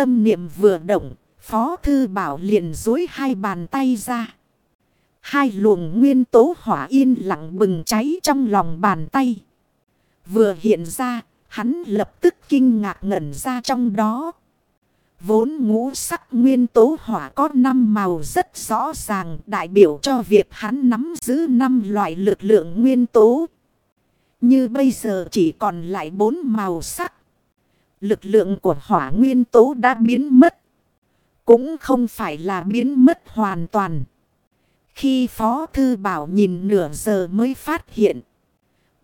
Tâm niệm vừa động, Phó Thư Bảo liền dối hai bàn tay ra. Hai luồng nguyên tố hỏa yên lặng bừng cháy trong lòng bàn tay. Vừa hiện ra, hắn lập tức kinh ngạc ngẩn ra trong đó. Vốn ngũ sắc nguyên tố hỏa có 5 màu rất rõ ràng đại biểu cho việc hắn nắm giữ 5 loại lực lượng nguyên tố. Như bây giờ chỉ còn lại 4 màu sắc. Lực lượng của hỏa nguyên tố đã biến mất. Cũng không phải là biến mất hoàn toàn. Khi Phó Thư Bảo nhìn nửa giờ mới phát hiện.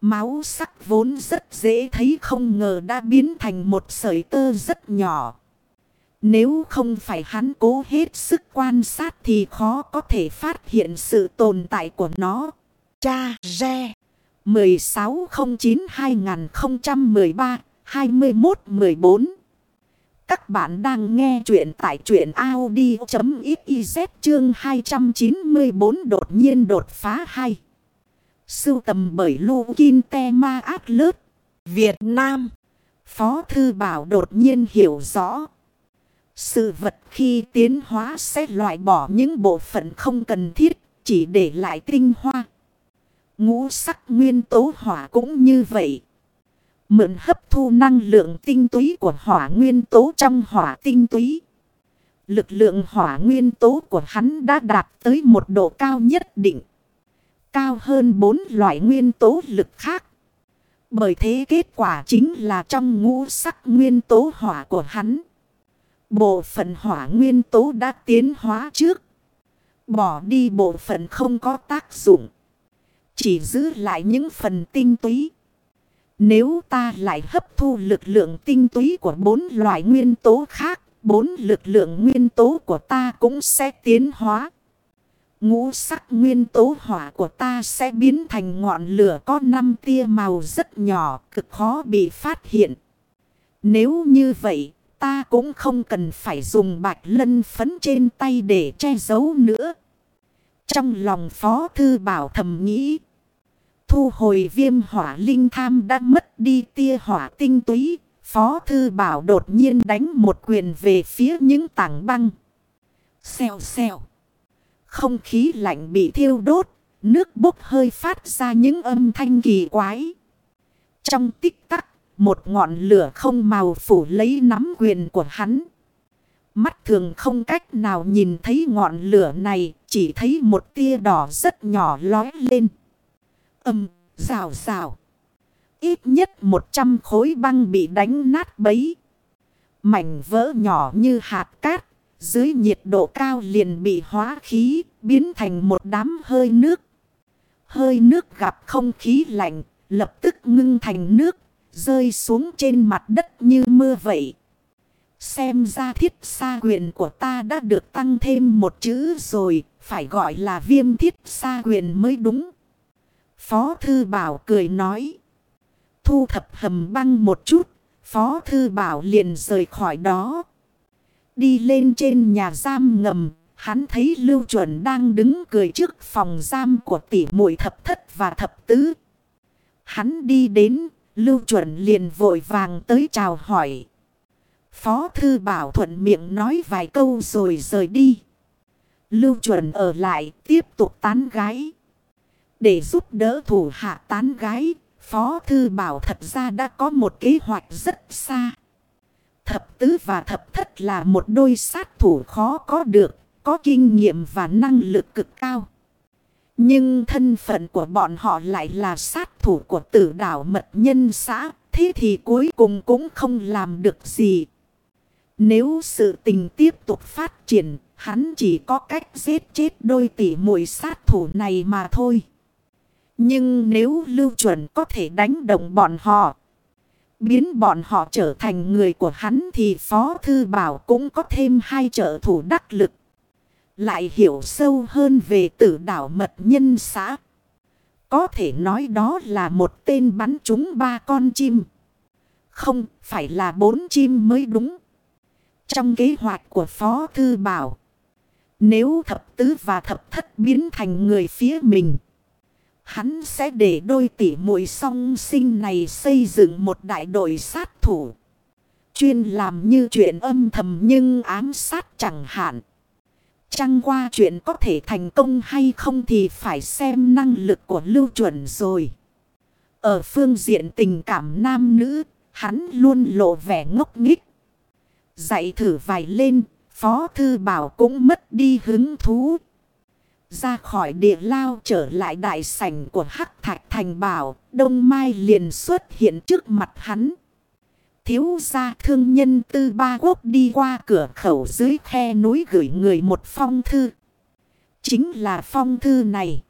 Máu sắc vốn rất dễ thấy không ngờ đã biến thành một sợi tơ rất nhỏ. Nếu không phải hắn cố hết sức quan sát thì khó có thể phát hiện sự tồn tại của nó. Cha Re 21-14. Các bạn đang nghe chuyện tại chuyện Audi.xyz chương 294 đột nhiên đột phá 2. Sưu tầm bởi Lô Kinh Te Ma Át Lớt, Việt Nam. Phó Thư Bảo đột nhiên hiểu rõ. Sự vật khi tiến hóa sẽ loại bỏ những bộ phận không cần thiết, chỉ để lại tinh hoa. Ngũ sắc nguyên tố hỏa cũng như vậy. Mượn hấp thu năng lượng tinh túy của hỏa nguyên tố trong hỏa tinh túy. Lực lượng hỏa nguyên tố của hắn đã đạt tới một độ cao nhất định. Cao hơn bốn loại nguyên tố lực khác. Bởi thế kết quả chính là trong ngũ sắc nguyên tố hỏa của hắn. Bộ phận hỏa nguyên tố đã tiến hóa trước. Bỏ đi bộ phận không có tác dụng. Chỉ giữ lại những phần tinh túy. Nếu ta lại hấp thu lực lượng tinh túy của bốn loại nguyên tố khác, bốn lực lượng nguyên tố của ta cũng sẽ tiến hóa. Ngũ sắc nguyên tố hỏa của ta sẽ biến thành ngọn lửa có năm tia màu rất nhỏ, cực khó bị phát hiện. Nếu như vậy, ta cũng không cần phải dùng bạch lân phấn trên tay để che giấu nữa. Trong lòng Phó Thư Bảo thầm nghĩ. Thu hồi viêm hỏa linh tham đã mất đi tia hỏa tinh túy. Phó Thư Bảo đột nhiên đánh một quyền về phía những tảng băng. Xèo xèo. Không khí lạnh bị thiêu đốt. Nước bốc hơi phát ra những âm thanh kỳ quái. Trong tích tắc, một ngọn lửa không màu phủ lấy nắm quyền của hắn. Mắt thường không cách nào nhìn thấy ngọn lửa này, chỉ thấy một tia đỏ rất nhỏ lói lên. Âm, rào rào. Ít nhất 100 khối băng bị đánh nát bấy. Mảnh vỡ nhỏ như hạt cát, dưới nhiệt độ cao liền bị hóa khí, biến thành một đám hơi nước. Hơi nước gặp không khí lạnh, lập tức ngưng thành nước, rơi xuống trên mặt đất như mưa vậy. Xem ra thiết sa quyền của ta đã được tăng thêm một chữ rồi, phải gọi là viêm thiết sa quyền mới đúng. Phó Thư Bảo cười nói. Thu thập hầm băng một chút, Phó Thư Bảo liền rời khỏi đó. Đi lên trên nhà giam ngầm, hắn thấy Lưu Chuẩn đang đứng cười trước phòng giam của tỷ muội thập thất và thập tứ. Hắn đi đến, Lưu Chuẩn liền vội vàng tới chào hỏi. Phó Thư Bảo thuận miệng nói vài câu rồi rời đi. Lưu Chuẩn ở lại tiếp tục tán gái. Để giúp đỡ thủ hạ tán gái, Phó Thư Bảo thật ra đã có một kế hoạch rất xa. Thập tứ và thập thất là một đôi sát thủ khó có được, có kinh nghiệm và năng lực cực cao. Nhưng thân phận của bọn họ lại là sát thủ của tử đảo mật nhân xã. Thế thì cuối cùng cũng không làm được gì. Nếu sự tình tiếp tục phát triển, hắn chỉ có cách giết chết đôi tỷ muội sát thủ này mà thôi. Nhưng nếu lưu chuẩn có thể đánh động bọn họ, biến bọn họ trở thành người của hắn thì Phó Thư Bảo cũng có thêm hai trợ thủ đắc lực. Lại hiểu sâu hơn về tử đảo mật nhân xã. Có thể nói đó là một tên bắn trúng ba con chim. Không, phải là bốn chim mới đúng. Trong kế hoạch của Phó Thư Bảo. Nếu thập tứ và thập thất biến thành người phía mình. Hắn sẽ để đôi tỷ muội song sinh này xây dựng một đại đội sát thủ. Chuyên làm như chuyện âm thầm nhưng ám sát chẳng hạn. Chăng qua chuyện có thể thành công hay không thì phải xem năng lực của lưu chuẩn rồi. Ở phương diện tình cảm nam nữ, hắn luôn lộ vẻ ngốc nghích. Dạy thử vài lên, Phó Thư Bảo cũng mất đi hứng thú. Ra khỏi địa lao trở lại đại sảnh của Hắc Thạch Thành Bảo, Đông Mai liền xuất hiện trước mặt hắn. Thiếu gia thương nhân tư ba quốc đi qua cửa khẩu dưới khe núi gửi người một phong thư. Chính là phong thư này.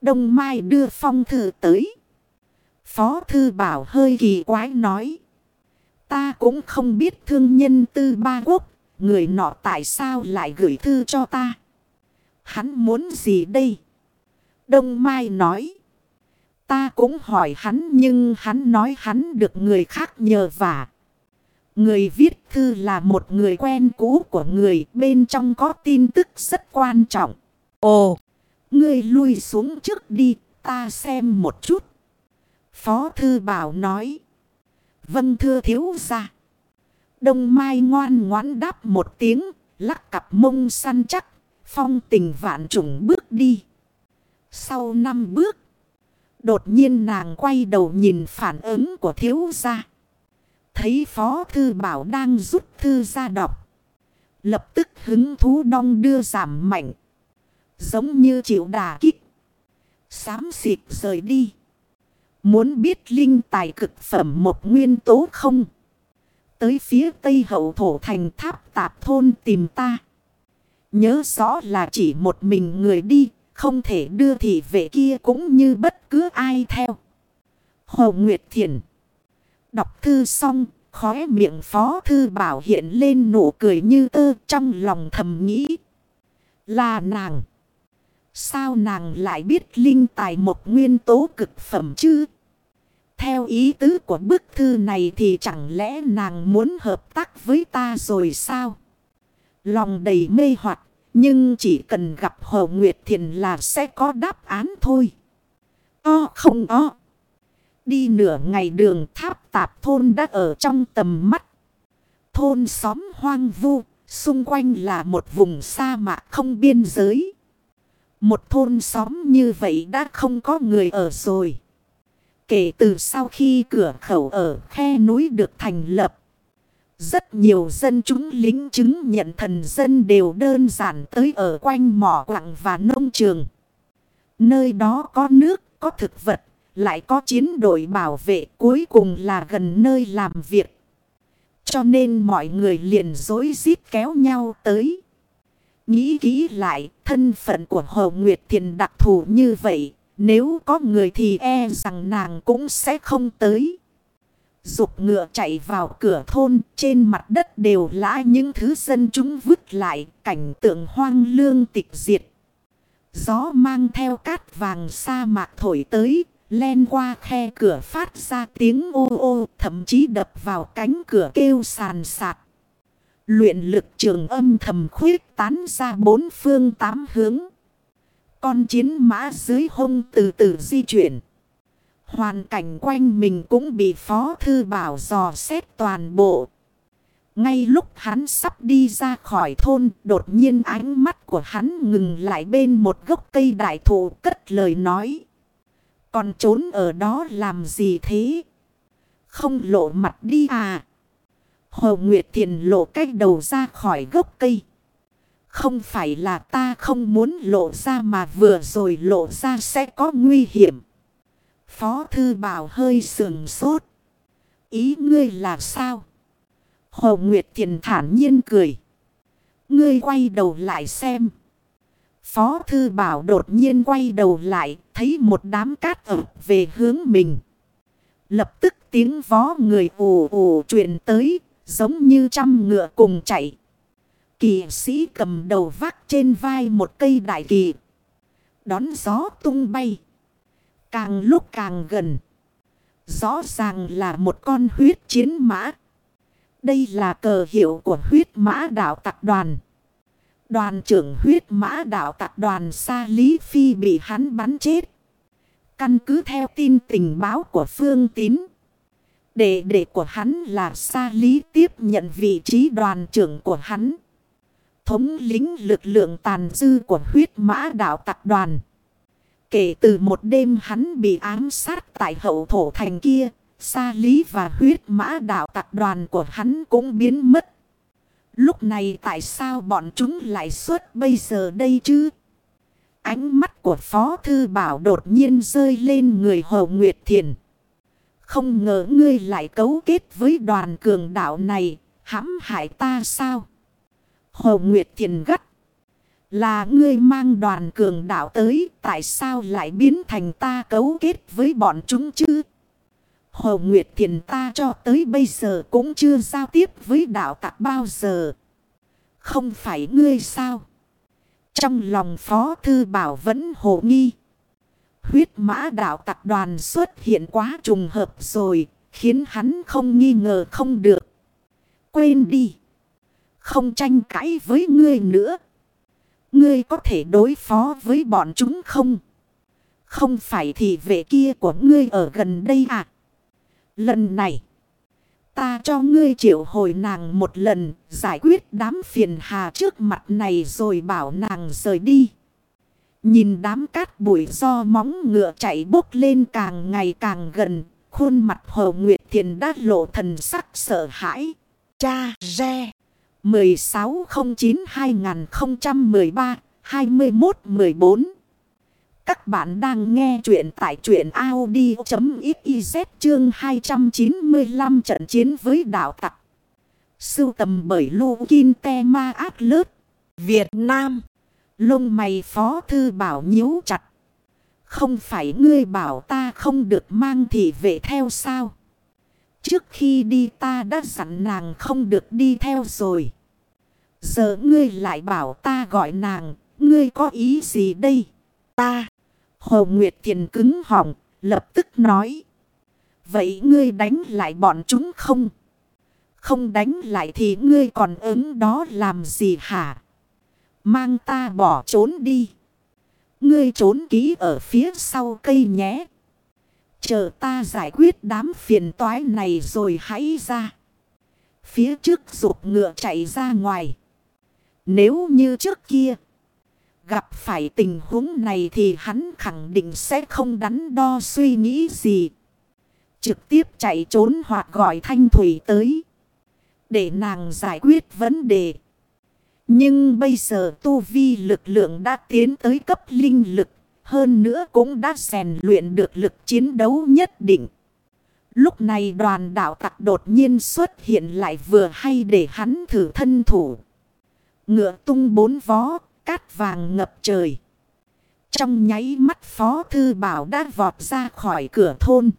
Đông Mai đưa phong thư tới. Phó thư bảo hơi kỳ quái nói. Ta cũng không biết thương nhân tư ba quốc. Người nọ tại sao lại gửi thư cho ta. Hắn muốn gì đây? Đông Mai nói. Ta cũng hỏi hắn nhưng hắn nói hắn được người khác nhờ vả. Người viết thư là một người quen cũ của người bên trong có tin tức rất quan trọng. Ồ, ngươi lui xuống trước đi, ta xem một chút. Phó thư bảo nói. Vâng thưa thiếu ra. Đông Mai ngoan ngoãn đáp một tiếng, lắc cặp mông săn chắc, phong tình vạn trùng bước đi. Sau năm bước, đột nhiên nàng quay đầu nhìn phản ứng của thiếu gia. Thấy Phó Thư Bảo đang rút thư ra đọc. Lập tức hứng thú đong đưa giảm mạnh. Giống như chịu đà kích. Xám xịt rời đi. Muốn biết linh tài cực phẩm một nguyên tố không? Tới phía tây hậu thổ thành tháp tạp thôn tìm ta. Nhớ rõ là chỉ một mình người đi. Không thể đưa thị vệ kia cũng như bất cứ ai theo. Hồ Nguyệt Thiền. Đọc thư xong. Khóe miệng phó thư bảo hiện lên nụ cười như tơ trong lòng thầm nghĩ. Là nàng. Sao nàng lại biết linh tài một nguyên tố cực phẩm chứ? Theo ý tứ của bức thư này thì chẳng lẽ nàng muốn hợp tác với ta rồi sao? Lòng đầy mê hoặc nhưng chỉ cần gặp Hồ Nguyệt Thiền là sẽ có đáp án thôi. O không o. Đi nửa ngày đường tháp tạp thôn đã ở trong tầm mắt. Thôn xóm hoang vu, xung quanh là một vùng sa mạc không biên giới. Một thôn xóm như vậy đã không có người ở rồi. Kể từ sau khi cửa khẩu ở khe núi được thành lập. Rất nhiều dân chúng lính chứng nhận thần dân đều đơn giản tới ở quanh mỏ quặng và nông trường. Nơi đó có nước, có thực vật, lại có chiến đội bảo vệ cuối cùng là gần nơi làm việc. Cho nên mọi người liền dối rít kéo nhau tới. Nghĩ kỹ lại, thân phận của Hồ Nguyệt Thiền đặc thù như vậy, nếu có người thì e rằng nàng cũng sẽ không tới. Dục ngựa chạy vào cửa thôn, trên mặt đất đều là những thứ dân chúng vứt lại, cảnh tượng hoang lương tịch diệt. Gió mang theo cát vàng sa mạc thổi tới, len qua khe cửa phát ra tiếng ô ô, thậm chí đập vào cánh cửa kêu sàn sạt. Luyện lực trường âm thầm khuyết tán ra bốn phương tám hướng. Con chiến mã dưới hông từ từ di chuyển. Hoàn cảnh quanh mình cũng bị Phó Thư Bảo dò xét toàn bộ. Ngay lúc hắn sắp đi ra khỏi thôn, đột nhiên ánh mắt của hắn ngừng lại bên một gốc cây đại thụ cất lời nói. Còn trốn ở đó làm gì thế? Không lộ mặt đi à? Hồ Nguyệt Thiền lộ cách đầu ra khỏi gốc cây. Không phải là ta không muốn lộ ra mà vừa rồi lộ ra sẽ có nguy hiểm. Phó Thư Bảo hơi sườn sốt. Ý ngươi là sao? Hồ Nguyệt Thiền thản nhiên cười. Ngươi quay đầu lại xem. Phó Thư Bảo đột nhiên quay đầu lại, thấy một đám cát ở về hướng mình. Lập tức tiếng vó người ồ ồ truyền tới, giống như trăm ngựa cùng chạy. Kỳ sĩ cầm đầu vác trên vai một cây đại kỳ. Đón gió tung bay. Càng lúc càng gần. Rõ ràng là một con huyết chiến mã. Đây là cờ hiệu của huyết mã đạo tạc đoàn. Đoàn trưởng huyết mã đạo tạc đoàn Sa Lý Phi bị hắn bắn chết. Căn cứ theo tin tình báo của Phương Tín. Đệ đệ của hắn là Sa Lý tiếp nhận vị trí đoàn trưởng của hắn. Thống lính lực lượng tàn dư của huyết mã đạo tạc đoàn. Kể từ một đêm hắn bị ám sát tại hậu thổ thành kia, Sa Lý và huyết mã đạo tặc đoàn của hắn cũng biến mất. Lúc này tại sao bọn chúng lại xuất bây giờ đây chứ? Ánh mắt của Phó Thư Bảo đột nhiên rơi lên người Hồ Nguyệt Thiền. Không ngờ ngươi lại cấu kết với đoàn cường đạo này, hãm hại ta sao? Hồ Nguyệt Thiền gắt. Là ngươi mang đoàn cường đạo tới, tại sao lại biến thành ta cấu kết với bọn chúng chứ? Hồ Nguyệt Thiền ta cho tới bây giờ cũng chưa giao tiếp với đạo tặc bao giờ. Không phải ngươi sao? Trong lòng Phó Thư Bảo vẫn hồ nghi. Huyết mã đạo tặc đoàn xuất hiện quá trùng hợp rồi, khiến hắn không nghi ngờ không được. Quên đi. Không tranh cãi với ngươi nữa. Ngươi có thể đối phó với bọn chúng không? Không phải thì vệ kia của ngươi ở gần đây à? Lần này, ta cho ngươi triệu hồi nàng một lần, giải quyết đám phiền hà trước mặt này rồi bảo nàng rời đi. Nhìn đám cát bụi do móng ngựa chạy bốc lên càng ngày càng gần, khuôn mặt Hồ Nguyệt Thiền đã lộ thần sắc sợ hãi. Cha Re 1609-2013-2114 Các bạn đang nghe chuyện tại truyện Audi.xyz chương 295 trận chiến với đảo tặc. Sưu tầm bởi Lô Kinh Te Ma Át Lớt, Việt Nam. Lông mày phó thư bảo nhíu chặt. Không phải ngươi bảo ta không được mang thị vệ theo sao? Trước khi đi ta đã dặn nàng không được đi theo rồi. Giờ ngươi lại bảo ta gọi nàng, ngươi có ý gì đây? Ta, Hồ Nguyệt Thiền cứng họng, lập tức nói. Vậy ngươi đánh lại bọn chúng không? Không đánh lại thì ngươi còn ứng đó làm gì hả? Mang ta bỏ trốn đi. Ngươi trốn ký ở phía sau cây nhé. Chờ ta giải quyết đám phiền toái này rồi hãy ra. Phía trước rụt ngựa chạy ra ngoài. Nếu như trước kia. Gặp phải tình huống này thì hắn khẳng định sẽ không đắn đo suy nghĩ gì. Trực tiếp chạy trốn hoặc gọi Thanh Thủy tới. Để nàng giải quyết vấn đề. Nhưng bây giờ tu vi lực lượng đã tiến tới cấp linh lực. Hơn nữa cũng đã rèn luyện được lực chiến đấu nhất định. Lúc này đoàn đạo tặc đột nhiên xuất hiện lại vừa hay để hắn thử thân thủ. Ngựa tung bốn vó, cát vàng ngập trời. Trong nháy mắt Phó Thư Bảo đã vọt ra khỏi cửa thôn.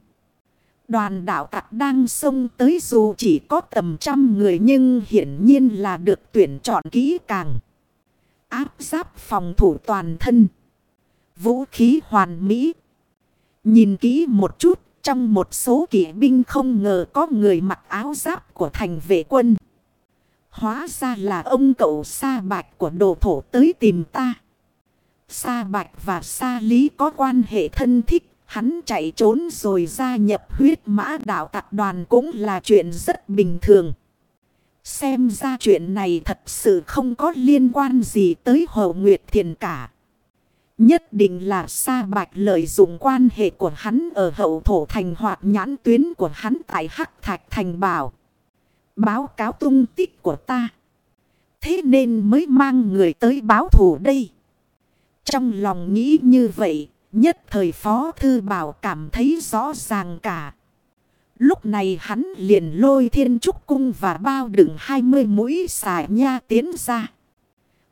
Đoàn đạo tặc đang xông tới dù chỉ có tầm trăm người nhưng hiển nhiên là được tuyển chọn kỹ càng. Áp giáp phòng thủ toàn thân. Vũ khí hoàn mỹ. Nhìn kỹ một chút, trong một số kỵ binh không ngờ có người mặc áo giáp của thành vệ quân. Hóa ra là ông cậu Sa Bạch của đồ thổ tới tìm ta. Sa Bạch và Sa Lý có quan hệ thân thích. Hắn chạy trốn rồi gia nhập huyết mã đạo tạc đoàn cũng là chuyện rất bình thường. Xem ra chuyện này thật sự không có liên quan gì tới Hồ Nguyệt Thiền cả. Nhất định là Sa Bạch lợi dụng quan hệ của hắn ở hậu thổ thành hoặc nhãn tuyến của hắn tại Hắc Thạch Thành Bảo. Báo cáo tung tích của ta. Thế nên mới mang người tới báo thủ đây. Trong lòng nghĩ như vậy, nhất thời Phó Thư Bảo cảm thấy rõ ràng cả. Lúc này hắn liền lôi thiên trúc cung và bao đựng 20 mũi xà nha tiến ra.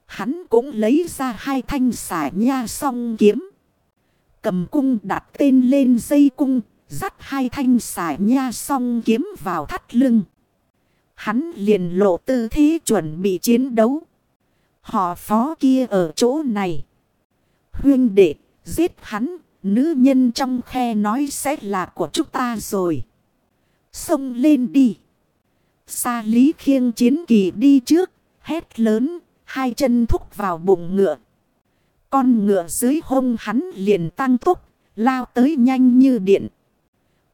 Hắn cũng lấy ra hai thanh xà nha song kiếm. Cầm cung đặt tên lên dây cung, dắt hai thanh xà nha song kiếm vào thắt lưng. Hắn liền lộ tư thế chuẩn bị chiến đấu. Họ phó kia ở chỗ này. Huyên đệ, giết hắn, nữ nhân trong khe nói sẽ là của chúng ta rồi. Xông lên đi. Sa lý khiêng chiến kỳ đi trước, hét lớn, hai chân thúc vào bụng ngựa. Con ngựa dưới hông hắn liền tăng tốc, lao tới nhanh như điện.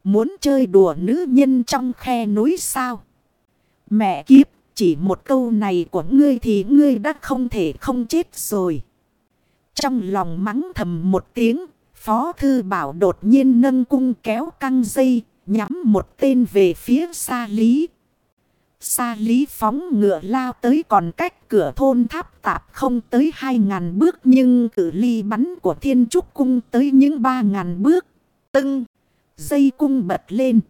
Muốn chơi đùa nữ nhân trong khe núi sao? Mẹ kiếp, chỉ một câu này của ngươi thì ngươi đã không thể không chết rồi. Trong lòng mắng thầm một tiếng, Phó Thư Bảo đột nhiên nâng cung kéo căng dây, nhắm một tên về phía xa lý. xa lý phóng ngựa lao tới còn cách cửa thôn tháp tạp không tới 2.000 bước nhưng cử ly bắn của thiên trúc cung tới những 3.000 bước. Tưng, dây cung bật lên.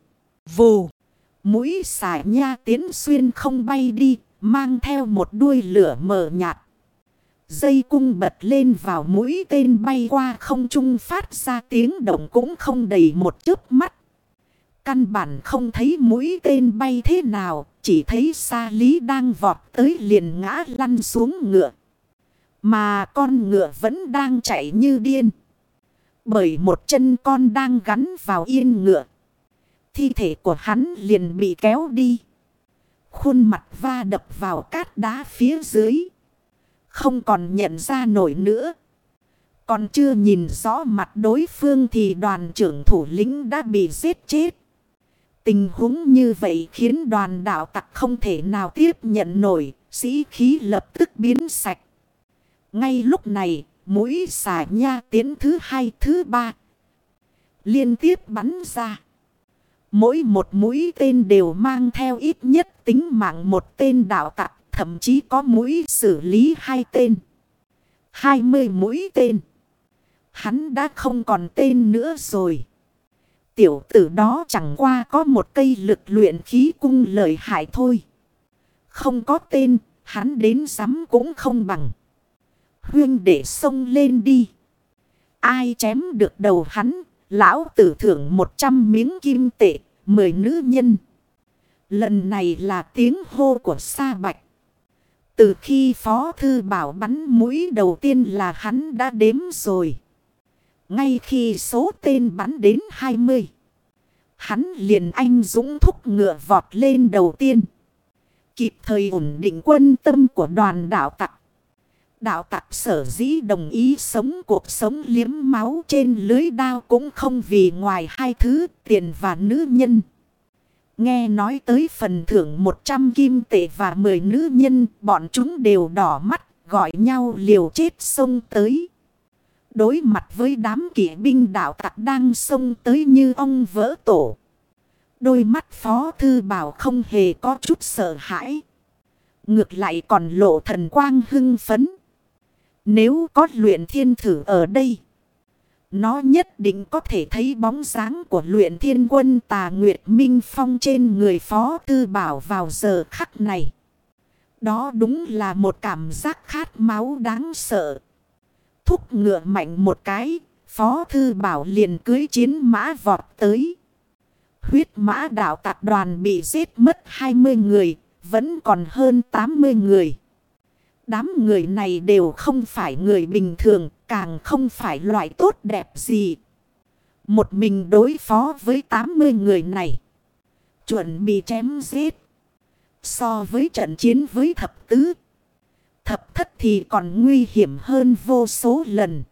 Vù, mũi xài nha tiến xuyên không bay đi, mang theo một đuôi lửa mờ nhạt. Dây cung bật lên vào mũi tên bay qua không trung phát ra tiếng động cũng không đầy một chớp mắt. Căn bản không thấy mũi tên bay thế nào, chỉ thấy xa lý đang vọt tới liền ngã lăn xuống ngựa. Mà con ngựa vẫn đang chạy như điên. Bởi một chân con đang gắn vào yên ngựa. Thi thể của hắn liền bị kéo đi. Khuôn mặt va đập vào cát đá phía dưới. Không còn nhận ra nổi nữa. Còn chưa nhìn rõ mặt đối phương thì đoàn trưởng thủ lĩnh đã bị giết chết. Tình huống như vậy khiến đoàn đạo tặc không thể nào tiếp nhận nổi, sĩ khí lập tức biến sạch. Ngay lúc này, mũi xà nha tiến thứ hai thứ ba liên tiếp bắn ra. Mỗi một mũi tên đều mang theo ít nhất tính mạng một tên đạo tặc, thậm chí có mũi xử lý hai tên. hai mươi mũi tên. Hắn đã không còn tên nữa rồi. Tiểu tử đó chẳng qua có một cây lực luyện khí cung lợi hại thôi. Không có tên, hắn đến sắm cũng không bằng. Huyên để sông lên đi. Ai chém được đầu hắn, lão tử thưởng một trăm miếng kim tệ, mười nữ nhân. Lần này là tiếng hô của Sa Bạch. Từ khi Phó Thư Bảo bắn mũi đầu tiên là hắn đã đếm rồi. Ngay khi số tên bắn đến 20. Hắn liền anh dũng thúc ngựa vọt lên đầu tiên. Kịp thời ổn định quân tâm của đoàn đạo tặc. Đạo tặc sở dĩ đồng ý sống cuộc sống liếm máu trên lưới đao cũng không vì ngoài hai thứ tiền và nữ nhân. Nghe nói tới phần thưởng 100 kim tệ và 10 nữ nhân, bọn chúng đều đỏ mắt, gọi nhau liều chết sông tới. Đối mặt với đám kỵ binh đạo tặc đang xông tới như ông vỡ tổ. Đôi mắt phó thư bảo không hề có chút sợ hãi. Ngược lại còn lộ thần quang hưng phấn. Nếu có luyện thiên thử ở đây. Nó nhất định có thể thấy bóng dáng của luyện thiên quân tà Nguyệt Minh Phong trên người phó tư bảo vào giờ khắc này. Đó đúng là một cảm giác khát máu đáng sợ thúc ngựa mạnh một cái, Phó Thư Bảo liền cưới chiến mã vọt tới. Huyết mã đạo tạc đoàn bị giết mất 20 người, vẫn còn hơn 80 người. Đám người này đều không phải người bình thường, càng không phải loại tốt đẹp gì. Một mình đối phó với 80 người này. Chuẩn bị chém giết. So với trận chiến với thập tứ. Thập thất thì còn nguy hiểm hơn vô số lần.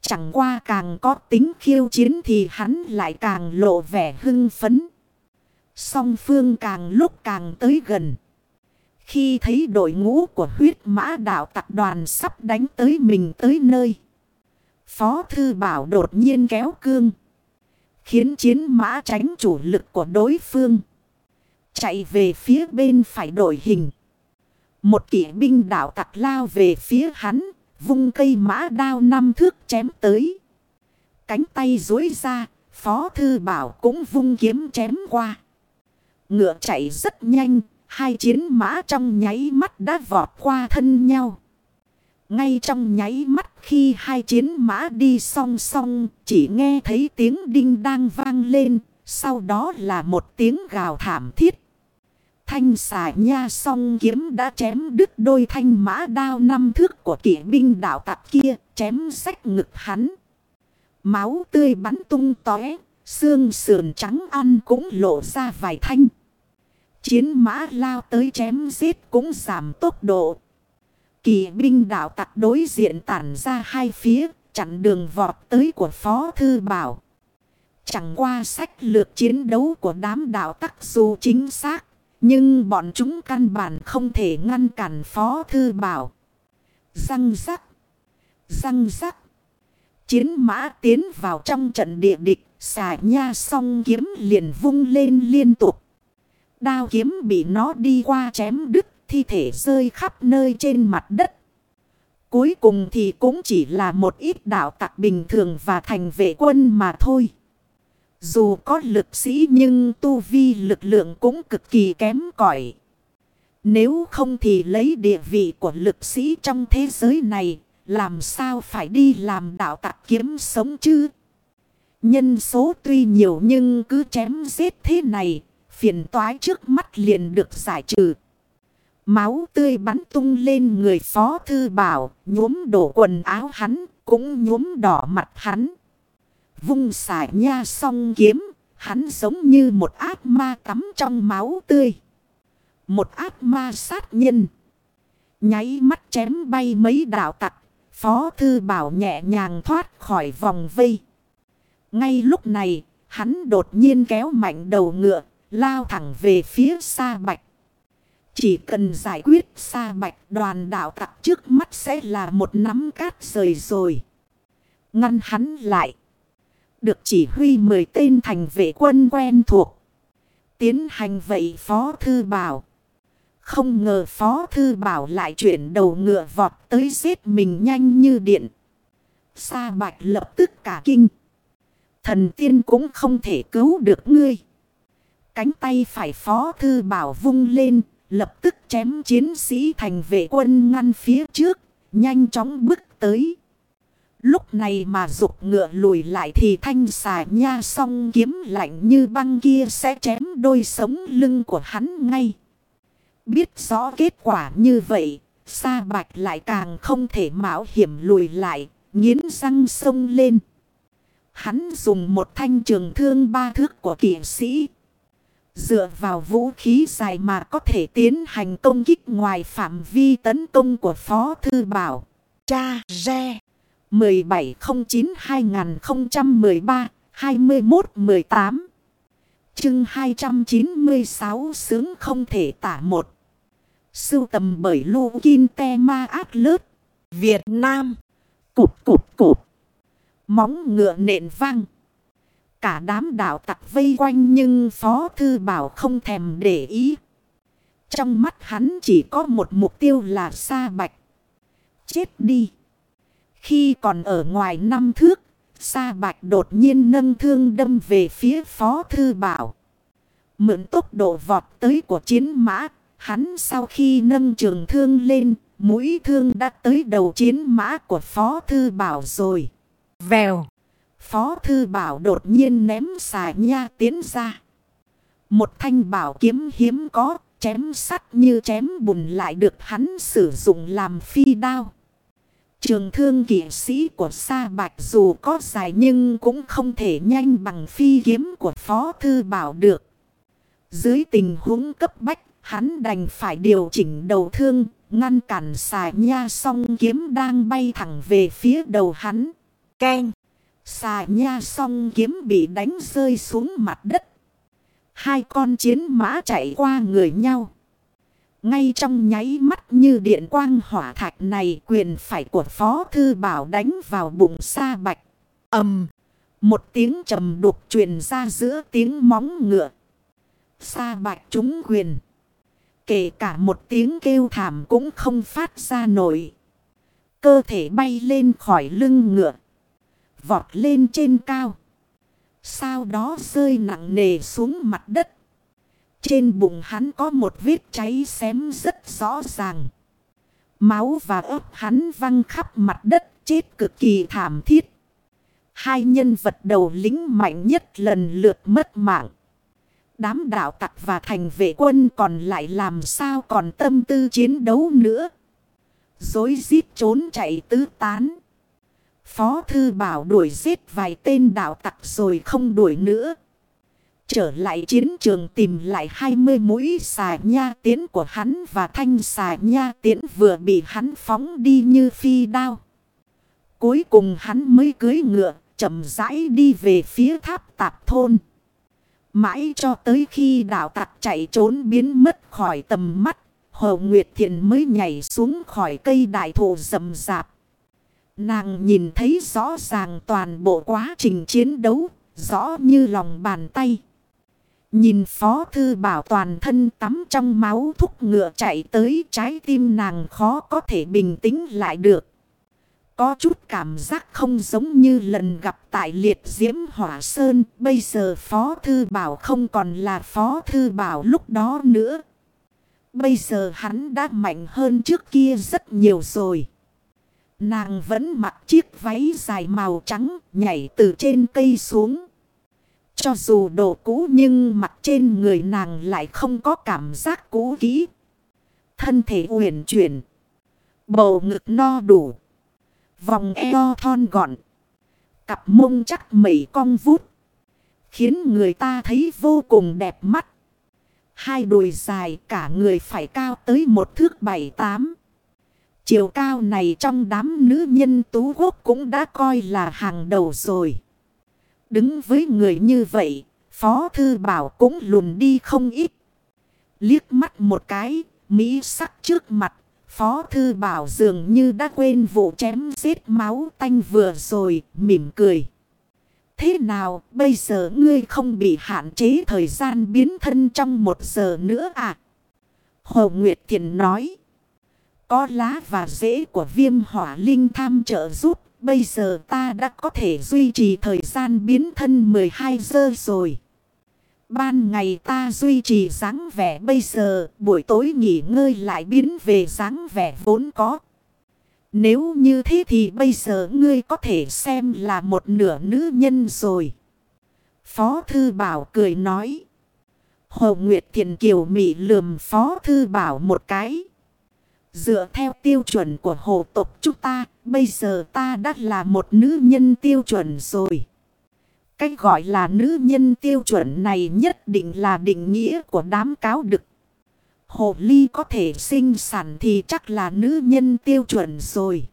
Chẳng qua càng có tính khiêu chiến thì hắn lại càng lộ vẻ hưng phấn. Song phương càng lúc càng tới gần. Khi thấy đội ngũ của huyết mã đạo tập đoàn sắp đánh tới mình tới nơi. Phó thư bảo đột nhiên kéo cương. Khiến chiến mã tránh chủ lực của đối phương. Chạy về phía bên phải đội hình. Một kỵ binh đảo tặc lao về phía hắn, vung cây mã đao năm thước chém tới. Cánh tay dối ra, Phó Thư Bảo cũng vung kiếm chém qua. Ngựa chạy rất nhanh, hai chiến mã trong nháy mắt đã vọt qua thân nhau. Ngay trong nháy mắt khi hai chiến mã đi song song, chỉ nghe thấy tiếng đinh đang vang lên, sau đó là một tiếng gào thảm thiết. Thanh xà nha song kiếm đã chém đứt đôi thanh mã đao năm thước của kỵ binh đạo tặc kia, chém sách ngực hắn. Máu tươi bắn tung tóe, xương sườn trắng ăn cũng lộ ra vài thanh. Chiến mã lao tới chém giết cũng giảm tốc độ. Kỳ binh đạo tặc đối diện tản ra hai phía, chặn đường vọt tới của Phó Thư Bảo. Chẳng qua sách lược chiến đấu của đám đạo tắc dù chính xác. Nhưng bọn chúng căn bản không thể ngăn cản Phó Thư Bảo. Răng rắc. Răng rắc. Chiến mã tiến vào trong trận địa địch. Xà nha song kiếm liền vung lên liên tục. Đao kiếm bị nó đi qua chém đứt. Thi thể rơi khắp nơi trên mặt đất. Cuối cùng thì cũng chỉ là một ít đạo tặc bình thường và thành vệ quân mà thôi. Dù có lực sĩ nhưng tu vi lực lượng cũng cực kỳ kém cỏi. Nếu không thì lấy địa vị của lực sĩ trong thế giới này, làm sao phải đi làm đạo tặc kiếm sống chứ? Nhân số tuy nhiều nhưng cứ chém giết thế này, phiền toái trước mắt liền được giải trừ. Máu tươi bắn tung lên người phó thư bảo, nhuốm đổ quần áo hắn, cũng nhuốm đỏ mặt hắn. Vung xài nha song kiếm, hắn giống như một ác ma tắm trong máu tươi. Một ác ma sát nhân. Nháy mắt chém bay mấy đạo tặc, phó thư bảo nhẹ nhàng thoát khỏi vòng vây. Ngay lúc này, hắn đột nhiên kéo mạnh đầu ngựa, lao thẳng về phía xa bạch. Chỉ cần giải quyết sa bạch, đoàn đạo tặc trước mắt sẽ là một nắm cát rời rồi. Ngăn hắn lại. Được chỉ huy 10 tên thành vệ quân quen thuộc. Tiến hành vậy Phó Thư Bảo. Không ngờ Phó Thư Bảo lại chuyển đầu ngựa vọt tới giết mình nhanh như điện. Sa bạch lập tức cả kinh. Thần tiên cũng không thể cứu được ngươi. Cánh tay phải Phó Thư Bảo vung lên Lập tức chém chiến sĩ thành vệ quân ngăn phía trước. Nhanh chóng bước tới. Lúc này mà dục ngựa lùi lại thì thanh xà nha song kiếm lạnh như băng kia sẽ chém đôi sống lưng của hắn ngay. Biết rõ kết quả như vậy, Sa Bạch lại càng không thể mạo hiểm lùi lại, nghiến răng sông lên. Hắn dùng một thanh trường thương ba thước của kỷ sĩ Dựa vào vũ khí dài mà có thể tiến hành công kích ngoài phạm vi tấn công của Phó Thư Bảo. Cha Re 1709-2013-2118 Chương 296 sướng không thể tả một. Sưu tầm bởi Lô Kinh Te Ma Át Lớp, Việt Nam. Cụp cụp cụp. Móng ngựa nện vang. Cả đám đạo tặc vây quanh nhưng Phó Thư Bảo không thèm để ý. Trong mắt hắn chỉ có một mục tiêu là Sa Bạch. Chết đi. Khi còn ở ngoài năm thước, Sa Bạch đột nhiên nâng thương đâm về phía Phó Thư Bảo. Mượn tốc độ vọt tới của chiến mã, hắn sau khi nâng trường thương lên, mũi thương đã tới đầu chiến mã của Phó Thư Bảo rồi. Vèo. Phó Thư Bảo đột nhiên ném xà nha tiến ra. Một thanh bảo kiếm hiếm có, chém sắt như chém bùn lại được hắn sử dụng làm phi đao. Trường thương kỷ sĩ của Sa Bạch dù có dài nhưng cũng không thể nhanh bằng phi kiếm của Phó Thư Bảo được. Dưới tình huống cấp bách, hắn đành phải điều chỉnh đầu thương, ngăn cản xà nha song kiếm đang bay thẳng về phía đầu hắn. Ken! Xà nha song kiếm bị đánh rơi xuống mặt đất. Hai con chiến mã chạy qua người nhau. Ngay trong nháy mắt như điện quang hỏa thạch này quyền phải của Phó Thư Bảo đánh vào bụng sa bạch. ầm Một tiếng trầm đục truyền ra giữa tiếng móng ngựa. Sa bạch trúng quyền. Kể cả một tiếng kêu thảm cũng không phát ra nổi. Cơ thể bay lên khỏi lưng ngựa vọt lên trên cao. Sau đó rơi nặng nề xuống mặt đất. Trên bụng hắn có một vết cháy xém rất rõ ràng. Máu và ớt hắn văng khắp mặt đất, chết cực kỳ thảm thiết. Hai nhân vật đầu lính mạnh nhất lần lượt mất mạng. Đám đạo tặc và thành vệ quân còn lại làm sao còn tâm tư chiến đấu nữa. Dối rít trốn chạy tứ tán. Phó Thư Bảo đuổi giết vài tên đạo tặc rồi không đuổi nữa. Trở lại chiến trường tìm lại 20 mũi xà nha tiến của hắn và thanh xà nha tiến vừa bị hắn phóng đi như phi đao. Cuối cùng hắn mới cưới ngựa, chậm rãi đi về phía tháp tạp thôn. Mãi cho tới khi đạo tặc chạy trốn biến mất khỏi tầm mắt, Hồ Nguyệt Thiện mới nhảy xuống khỏi cây đại thụ rầm rạp. Nàng nhìn thấy rõ ràng toàn bộ quá trình chiến đấu, rõ như lòng bàn tay. Nhìn phó thư bảo toàn thân tắm trong máu thúc ngựa chạy tới trái tim nàng khó có thể bình tĩnh lại được. Có chút cảm giác không giống như lần gặp tại liệt diễm hỏa sơn. Bây giờ phó thư bảo không còn là phó thư bảo lúc đó nữa. Bây giờ hắn đã mạnh hơn trước kia rất nhiều rồi. Nàng vẫn mặc chiếc váy dài màu trắng nhảy từ trên cây xuống. Cho dù đồ cũ nhưng mặt trên người nàng lại không có cảm giác cũ kỹ. Thân thể uyển chuyển. Bầu ngực no đủ. Vòng eo thon gọn. Cặp mông chắc mẩy cong vút. Khiến người ta thấy vô cùng đẹp mắt. Hai đùi dài cả người phải cao tới một thước bảy tám. Chiều cao này trong đám nữ nhân tú quốc cũng đã coi là hàng đầu rồi. Đứng với người như vậy, Phó Thư Bảo cũng lùn đi không ít. Liếc mắt một cái, Mỹ sắc trước mặt, Phó Thư Bảo dường như đã quên vụ chém giết máu tanh vừa rồi, mỉm cười. Thế nào, bây giờ ngươi không bị hạn chế thời gian biến thân trong một giờ nữa à? Hồ Nguyệt Thiện nói. Có lá và rễ của viêm hỏa linh tham trợ giúp Bây giờ ta đã có thể duy trì thời gian biến thân 12 giờ rồi. Ban ngày ta duy trì dáng vẻ bây giờ, buổi tối nghỉ ngơi lại biến về dáng vẻ vốn có. Nếu như thế thì bây giờ ngươi có thể xem là một nửa nữ nhân rồi. Phó Thư Bảo cười nói. Hồ Nguyệt Thiền Kiều Mỹ lườm Phó Thư Bảo một cái. Dựa theo tiêu chuẩn của hồ tộc chúng ta, bây giờ ta đã là một nữ nhân tiêu chuẩn rồi. Cách gọi là nữ nhân tiêu chuẩn này nhất định là định nghĩa của đám cáo đực. Hồ ly có thể sinh sản thì chắc là nữ nhân tiêu chuẩn rồi.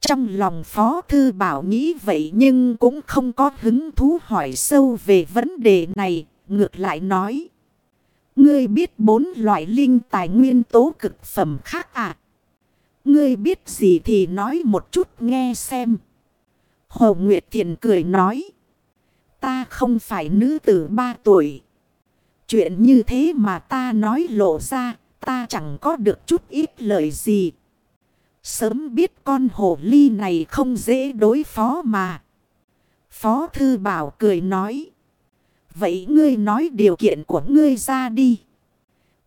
Trong lòng Phó Thư Bảo nghĩ vậy nhưng cũng không có hứng thú hỏi sâu về vấn đề này. Ngược lại nói. Ngươi biết bốn loại linh tài nguyên tố cực phẩm khác à? Ngươi biết gì thì nói một chút nghe xem. Hồ Nguyệt Thiện cười nói. Ta không phải nữ tử ba tuổi. Chuyện như thế mà ta nói lộ ra, ta chẳng có được chút ít lời gì. Sớm biết con hồ ly này không dễ đối phó mà. Phó Thư Bảo cười nói. Vậy ngươi nói điều kiện của ngươi ra đi.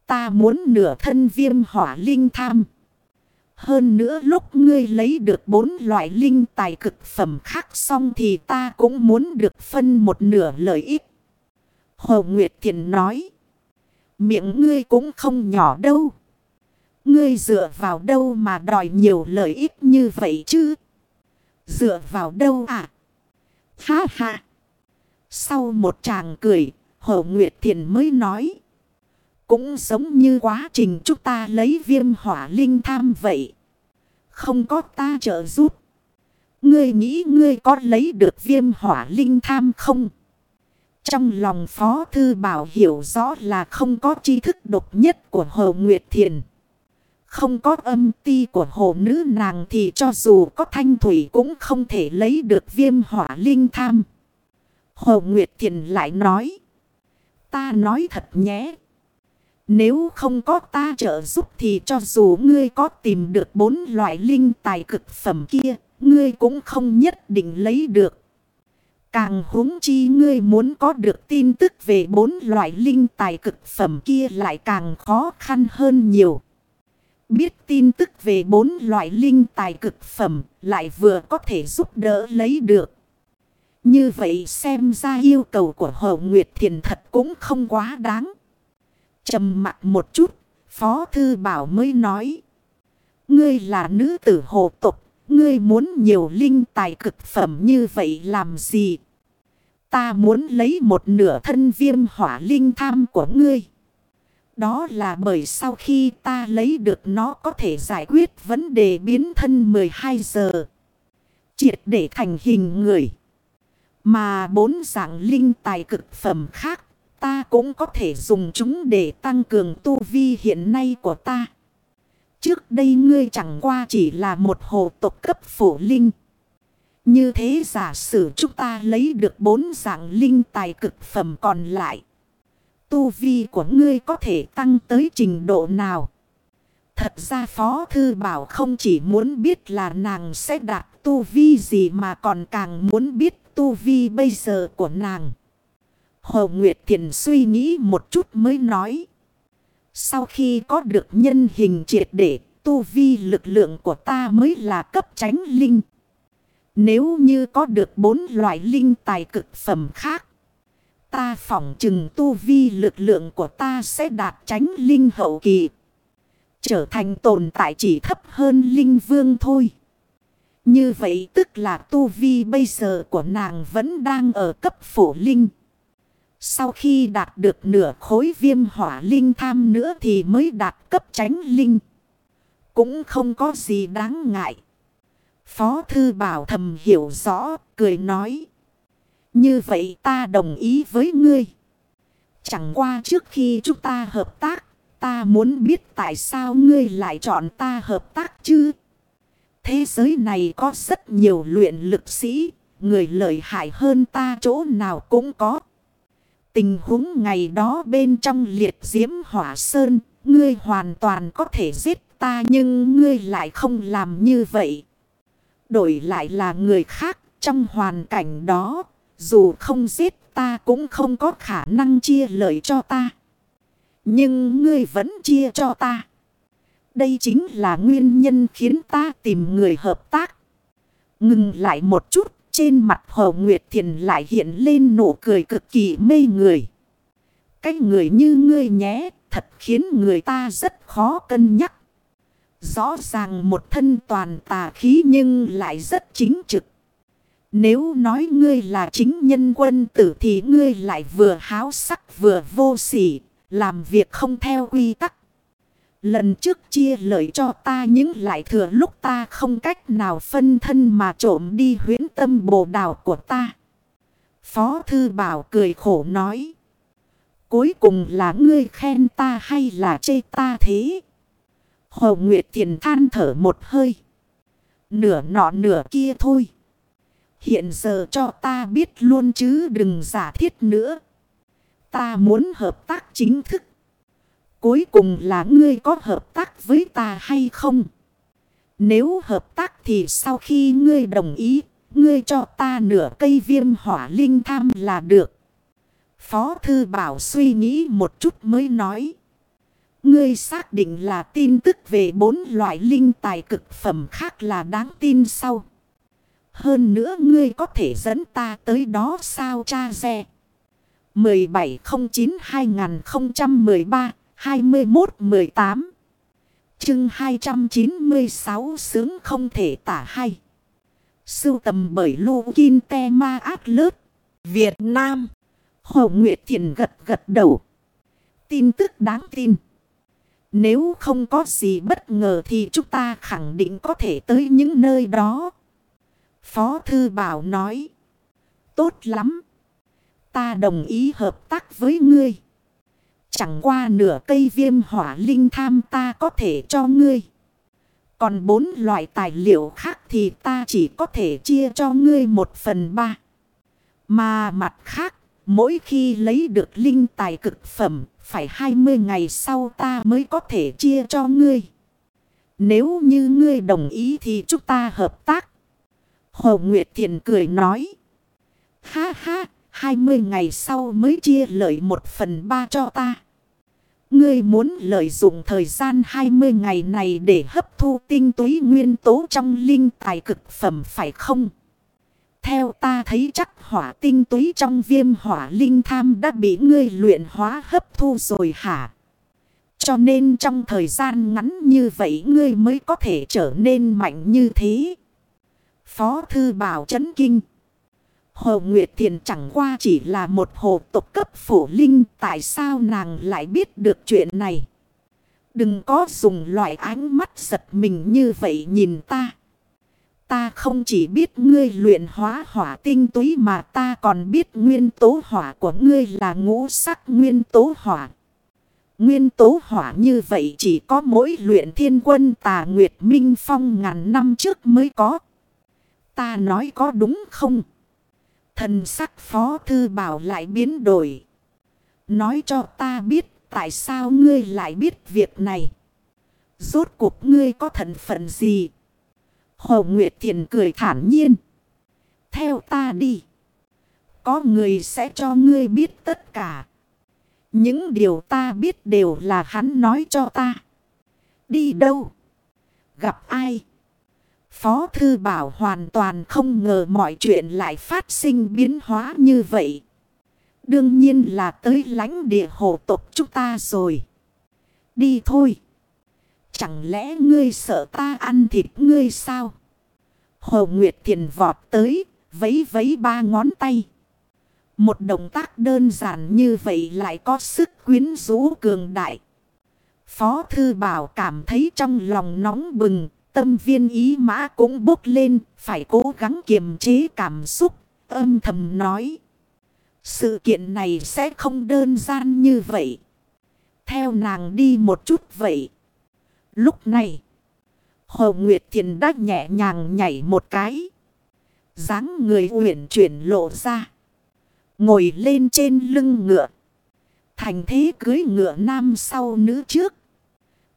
Ta muốn nửa thân viêm hỏa linh tham. Hơn nữa lúc ngươi lấy được bốn loại linh tài cực phẩm khác xong thì ta cũng muốn được phân một nửa lợi ích. Hồ Nguyệt Thiền nói. Miệng ngươi cũng không nhỏ đâu. Ngươi dựa vào đâu mà đòi nhiều lợi ích như vậy chứ? Dựa vào đâu à? Ha ha! Sau một tràng cười, Hồ Nguyệt Thiền mới nói. Cũng giống như quá trình chúng ta lấy viêm hỏa linh tham vậy. Không có ta trợ giúp. Ngươi nghĩ ngươi có lấy được viêm hỏa linh tham không? Trong lòng Phó Thư Bảo hiểu rõ là không có tri thức độc nhất của Hồ Nguyệt Thiền. Không có âm ti của hồ nữ nàng thì cho dù có thanh thủy cũng không thể lấy được viêm hỏa linh tham. Hồ Nguyệt Thiền lại nói. Ta nói thật nhé. Nếu không có ta trợ giúp thì cho dù ngươi có tìm được bốn loại linh tài cực phẩm kia, ngươi cũng không nhất định lấy được. Càng huống chi ngươi muốn có được tin tức về bốn loại linh tài cực phẩm kia lại càng khó khăn hơn nhiều. Biết tin tức về bốn loại linh tài cực phẩm lại vừa có thể giúp đỡ lấy được. Như vậy xem ra yêu cầu của Hồ Nguyệt Thiền thật cũng không quá đáng trầm mặt một chút, Phó Thư Bảo mới nói. Ngươi là nữ tử hồ tục, ngươi muốn nhiều linh tài cực phẩm như vậy làm gì? Ta muốn lấy một nửa thân viêm hỏa linh tham của ngươi. Đó là bởi sau khi ta lấy được nó có thể giải quyết vấn đề biến thân 12 giờ. Triệt để thành hình người. Mà bốn dạng linh tài cực phẩm khác, ta cũng có thể dùng chúng để tăng cường tu vi hiện nay của ta. Trước đây ngươi chẳng qua chỉ là một hồ tộc cấp phổ linh. Như thế giả sử chúng ta lấy được bốn dạng linh tài cực phẩm còn lại. Tu vi của ngươi có thể tăng tới trình độ nào? Thật ra Phó Thư Bảo không chỉ muốn biết là nàng sẽ đạt tu vi gì mà còn càng muốn biết tu vi bây giờ của nàng. Hồ Nguyệt Thiền suy nghĩ một chút mới nói. Sau khi có được nhân hình triệt để, tu vi lực lượng của ta mới là cấp tránh linh. Nếu như có được bốn loại linh tài cực phẩm khác. Ta phỏng chừng tu vi lực lượng của ta sẽ đạt tránh linh hậu kỳ. Trở thành tồn tại chỉ thấp hơn linh vương thôi. Như vậy tức là tu vi bây giờ của nàng vẫn đang ở cấp phổ linh. Sau khi đạt được nửa khối viêm hỏa linh tham nữa thì mới đạt cấp tránh linh. Cũng không có gì đáng ngại. Phó thư bảo thầm hiểu rõ, cười nói. Như vậy ta đồng ý với ngươi. Chẳng qua trước khi chúng ta hợp tác, ta muốn biết tại sao ngươi lại chọn ta hợp tác chứ. Thế giới này có rất nhiều luyện lực sĩ, người lợi hại hơn ta chỗ nào cũng có. Tình huống ngày đó bên trong liệt diễm hỏa sơn, ngươi hoàn toàn có thể giết ta nhưng ngươi lại không làm như vậy. Đổi lại là người khác trong hoàn cảnh đó, dù không giết ta cũng không có khả năng chia lợi cho ta. Nhưng ngươi vẫn chia cho ta. Đây chính là nguyên nhân khiến ta tìm người hợp tác. Ngừng lại một chút, trên mặt Hồ Nguyệt Thiền lại hiện lên nụ cười cực kỳ mê người. Cái người như ngươi nhé, thật khiến người ta rất khó cân nhắc. Rõ ràng một thân toàn tà khí nhưng lại rất chính trực. Nếu nói ngươi là chính nhân quân tử thì ngươi lại vừa háo sắc vừa vô sỉ, làm việc không theo quy tắc. Lần trước chia lợi cho ta những lại thừa lúc ta không cách nào phân thân mà trộm đi huyễn tâm bồ đào của ta. Phó Thư Bảo cười khổ nói. Cuối cùng là ngươi khen ta hay là chê ta thế? Hồ Nguyệt Thiền than thở một hơi. Nửa nọ nửa kia thôi. Hiện giờ cho ta biết luôn chứ đừng giả thiết nữa. Ta muốn hợp tác chính thức. Cuối cùng là ngươi có hợp tác với ta hay không? Nếu hợp tác thì sau khi ngươi đồng ý, ngươi cho ta nửa cây viêm hỏa linh tham là được. Phó Thư Bảo suy nghĩ một chút mới nói. Ngươi xác định là tin tức về bốn loại linh tài cực phẩm khác là đáng tin sau. Hơn nữa ngươi có thể dẫn ta tới đó sao cha dè. 1709-2013 21-18 chương 296 sướng không thể tả hay. Sưu tầm bởi Lô Kinh Te Ma Át Lớt. Việt Nam. Hồ Nguyệt Thiện gật gật đầu. Tin tức đáng tin. Nếu không có gì bất ngờ thì chúng ta khẳng định có thể tới những nơi đó. Phó Thư Bảo nói. Tốt lắm. Ta đồng ý hợp tác với ngươi. Chẳng qua nửa cây viêm hỏa linh tham ta có thể cho ngươi. Còn bốn loại tài liệu khác thì ta chỉ có thể chia cho ngươi một phần ba. Mà mặt khác, mỗi khi lấy được linh tài cực phẩm, phải 20 ngày sau ta mới có thể chia cho ngươi. Nếu như ngươi đồng ý thì chúng ta hợp tác. Hồ Nguyệt Thiện cười nói. Ha ha, 20 ngày sau mới chia lợi một phần ba cho ta. Ngươi muốn lợi dụng thời gian 20 ngày này để hấp thu tinh túy nguyên tố trong linh tài cực phẩm phải không? Theo ta thấy chắc hỏa tinh túy trong viêm hỏa linh tham đã bị ngươi luyện hóa hấp thu rồi hả? Cho nên trong thời gian ngắn như vậy ngươi mới có thể trở nên mạnh như thế. Phó Thư Bảo chấn Kinh Hồ Nguyệt Thiền chẳng qua chỉ là một hồ tộc cấp phổ linh. Tại sao nàng lại biết được chuyện này? Đừng có dùng loại ánh mắt giật mình như vậy nhìn ta. Ta không chỉ biết ngươi luyện hóa hỏa tinh túy mà ta còn biết nguyên tố hỏa của ngươi là ngũ sắc nguyên tố hỏa. Nguyên tố hỏa như vậy chỉ có mỗi luyện thiên quân tà Nguyệt Minh Phong ngàn năm trước mới có. Ta nói có đúng không? Thần sắc phó thư bảo lại biến đổi. Nói cho ta biết tại sao ngươi lại biết việc này. Rốt cuộc ngươi có thần phận gì? Hồ Nguyệt Thiền cười thản nhiên. Theo ta đi. Có người sẽ cho ngươi biết tất cả. Những điều ta biết đều là hắn nói cho ta. Đi đâu? Gặp ai? Phó Thư Bảo hoàn toàn không ngờ mọi chuyện lại phát sinh biến hóa như vậy. Đương nhiên là tới lãnh địa hồ tộc chúng ta rồi. Đi thôi. Chẳng lẽ ngươi sợ ta ăn thịt ngươi sao? Hồ Nguyệt Thiền vọt tới, vấy vấy ba ngón tay. Một động tác đơn giản như vậy lại có sức quyến rũ cường đại. Phó Thư Bảo cảm thấy trong lòng nóng bừng, tâm viên ý mã cũng bốc lên, phải cố gắng kiềm chế cảm xúc, âm thầm nói. Sự kiện này sẽ không đơn giản như vậy. Theo nàng đi một chút vậy. Lúc này, Hồ Nguyệt Thiền đã nhẹ nhàng nhảy một cái. dáng người uyển chuyển lộ ra. Ngồi lên trên lưng ngựa. Thành thế cưới ngựa nam sau nữ trước.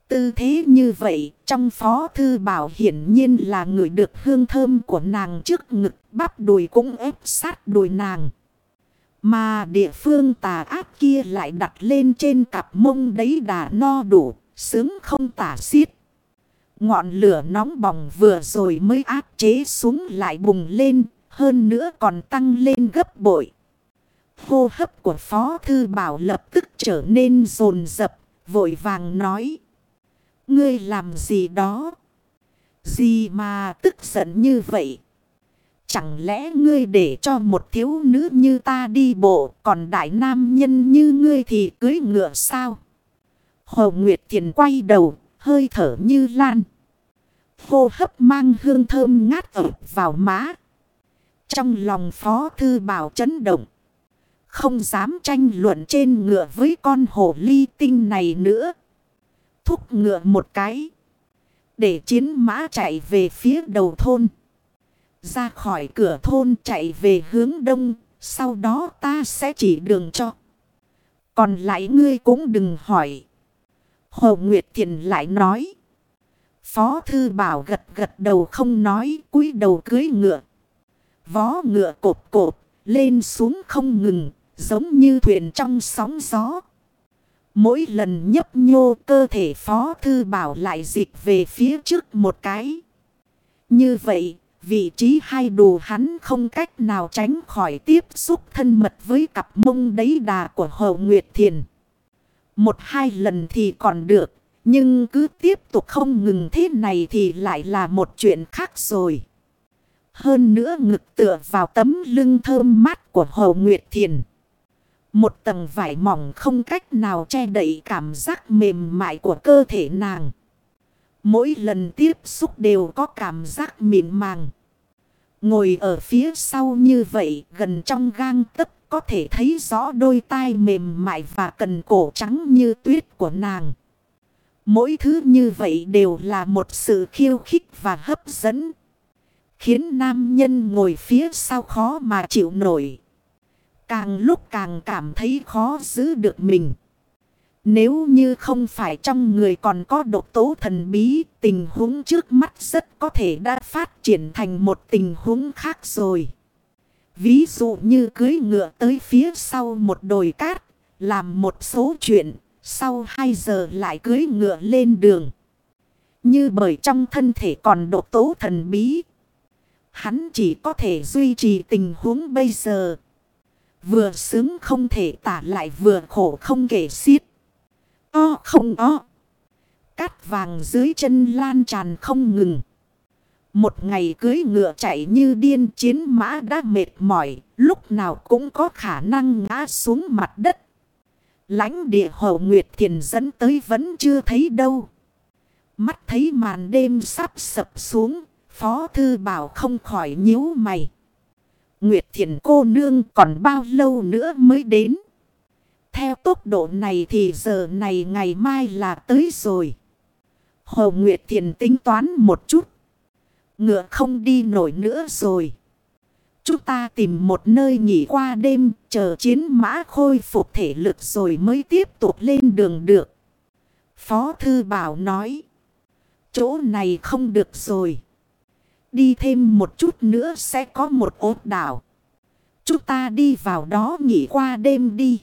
Tư thế như vậy trong phó thư bảo hiển nhiên là người được hương thơm của nàng trước ngực bắp đùi cũng ép sát đùi nàng. Mà địa phương tà ác kia lại đặt lên trên cặp mông đấy đà no đủ, sướng không tả xiết. Ngọn lửa nóng bỏng vừa rồi mới áp chế xuống lại bùng lên, hơn nữa còn tăng lên gấp bội. Hô hấp của Phó Thư Bảo lập tức trở nên rồn rập, vội vàng nói. Ngươi làm gì đó? Gì mà tức giận như vậy? Chẳng lẽ ngươi để cho một thiếu nữ như ta đi bộ, còn đại nam nhân như ngươi thì cưới ngựa sao? Hồ Nguyệt Thiền quay đầu, hơi thở như lan. Hô hấp mang hương thơm ngát ập vào má. Trong lòng Phó Thư Bảo chấn động. Không dám tranh luận trên ngựa với con hồ ly tinh này nữa. Thúc ngựa một cái. Để chiến mã chạy về phía đầu thôn. Ra khỏi cửa thôn chạy về hướng đông. Sau đó ta sẽ chỉ đường cho. Còn lại ngươi cũng đừng hỏi. Hồ Nguyệt Thiền lại nói. Phó Thư Bảo gật gật đầu không nói, cúi đầu cưới ngựa. Vó ngựa cộp cộp, lên xuống không ngừng, giống như thuyền trong sóng gió. Mỗi lần nhấp nhô cơ thể Phó Thư Bảo lại dịch về phía trước một cái. Như vậy, vị trí hai đồ hắn không cách nào tránh khỏi tiếp xúc thân mật với cặp mông đấy đà của Hồ Nguyệt Thiền. Một hai lần thì còn được, nhưng cứ tiếp tục không ngừng thế này thì lại là một chuyện khác rồi. Hơn nữa ngực tựa vào tấm lưng thơm mát của Hồ Nguyệt Thiền. Một tầng vải mỏng không cách nào che đậy cảm giác mềm mại của cơ thể nàng. Mỗi lần tiếp xúc đều có cảm giác mịn màng. Ngồi ở phía sau như vậy, gần trong gang tấc, có thể thấy rõ đôi tai mềm mại và cần cổ trắng như tuyết của nàng. Mỗi thứ như vậy đều là một sự khiêu khích và hấp dẫn. Khiến nam nhân ngồi phía sau khó mà chịu nổi. Càng lúc càng cảm thấy khó giữ được mình. Nếu như không phải trong người còn có độc tố thần bí, tình huống trước mắt rất có thể đã phát triển thành một tình huống khác rồi. Ví dụ như cưới ngựa tới phía sau một đồi cát, làm một số chuyện, sau 2 giờ lại cưới ngựa lên đường. Như bởi trong thân thể còn độc tố thần bí. Hắn chỉ có thể duy trì tình huống bây giờ. Vừa sướng không thể tả lại vừa khổ không kể xiết. O không o. Cát vàng dưới chân lan tràn không ngừng. Một ngày cưới ngựa chạy như điên, chiến mã đã mệt mỏi. Lúc nào cũng có khả năng ngã xuống mặt đất. lãnh địa hồ Nguyệt Thiền dẫn tới vẫn chưa thấy đâu. Mắt thấy màn đêm sắp sập xuống. Phó Thư Bảo không khỏi nhíu mày. Nguyệt Thiền cô nương còn bao lâu nữa mới đến? Theo tốc độ này thì giờ này ngày mai là tới rồi. Hồ Nguyệt Thiền tính toán một chút. Ngựa không đi nổi nữa rồi. Chúng ta tìm một nơi nghỉ qua đêm, chờ chiến mã khôi phục thể lực rồi mới tiếp tục lên đường được. Phó Thư Bảo nói. Chỗ này không được rồi. Đi thêm một chút nữa sẽ có một ốt đảo. Chúng ta đi vào đó nghỉ qua đêm đi.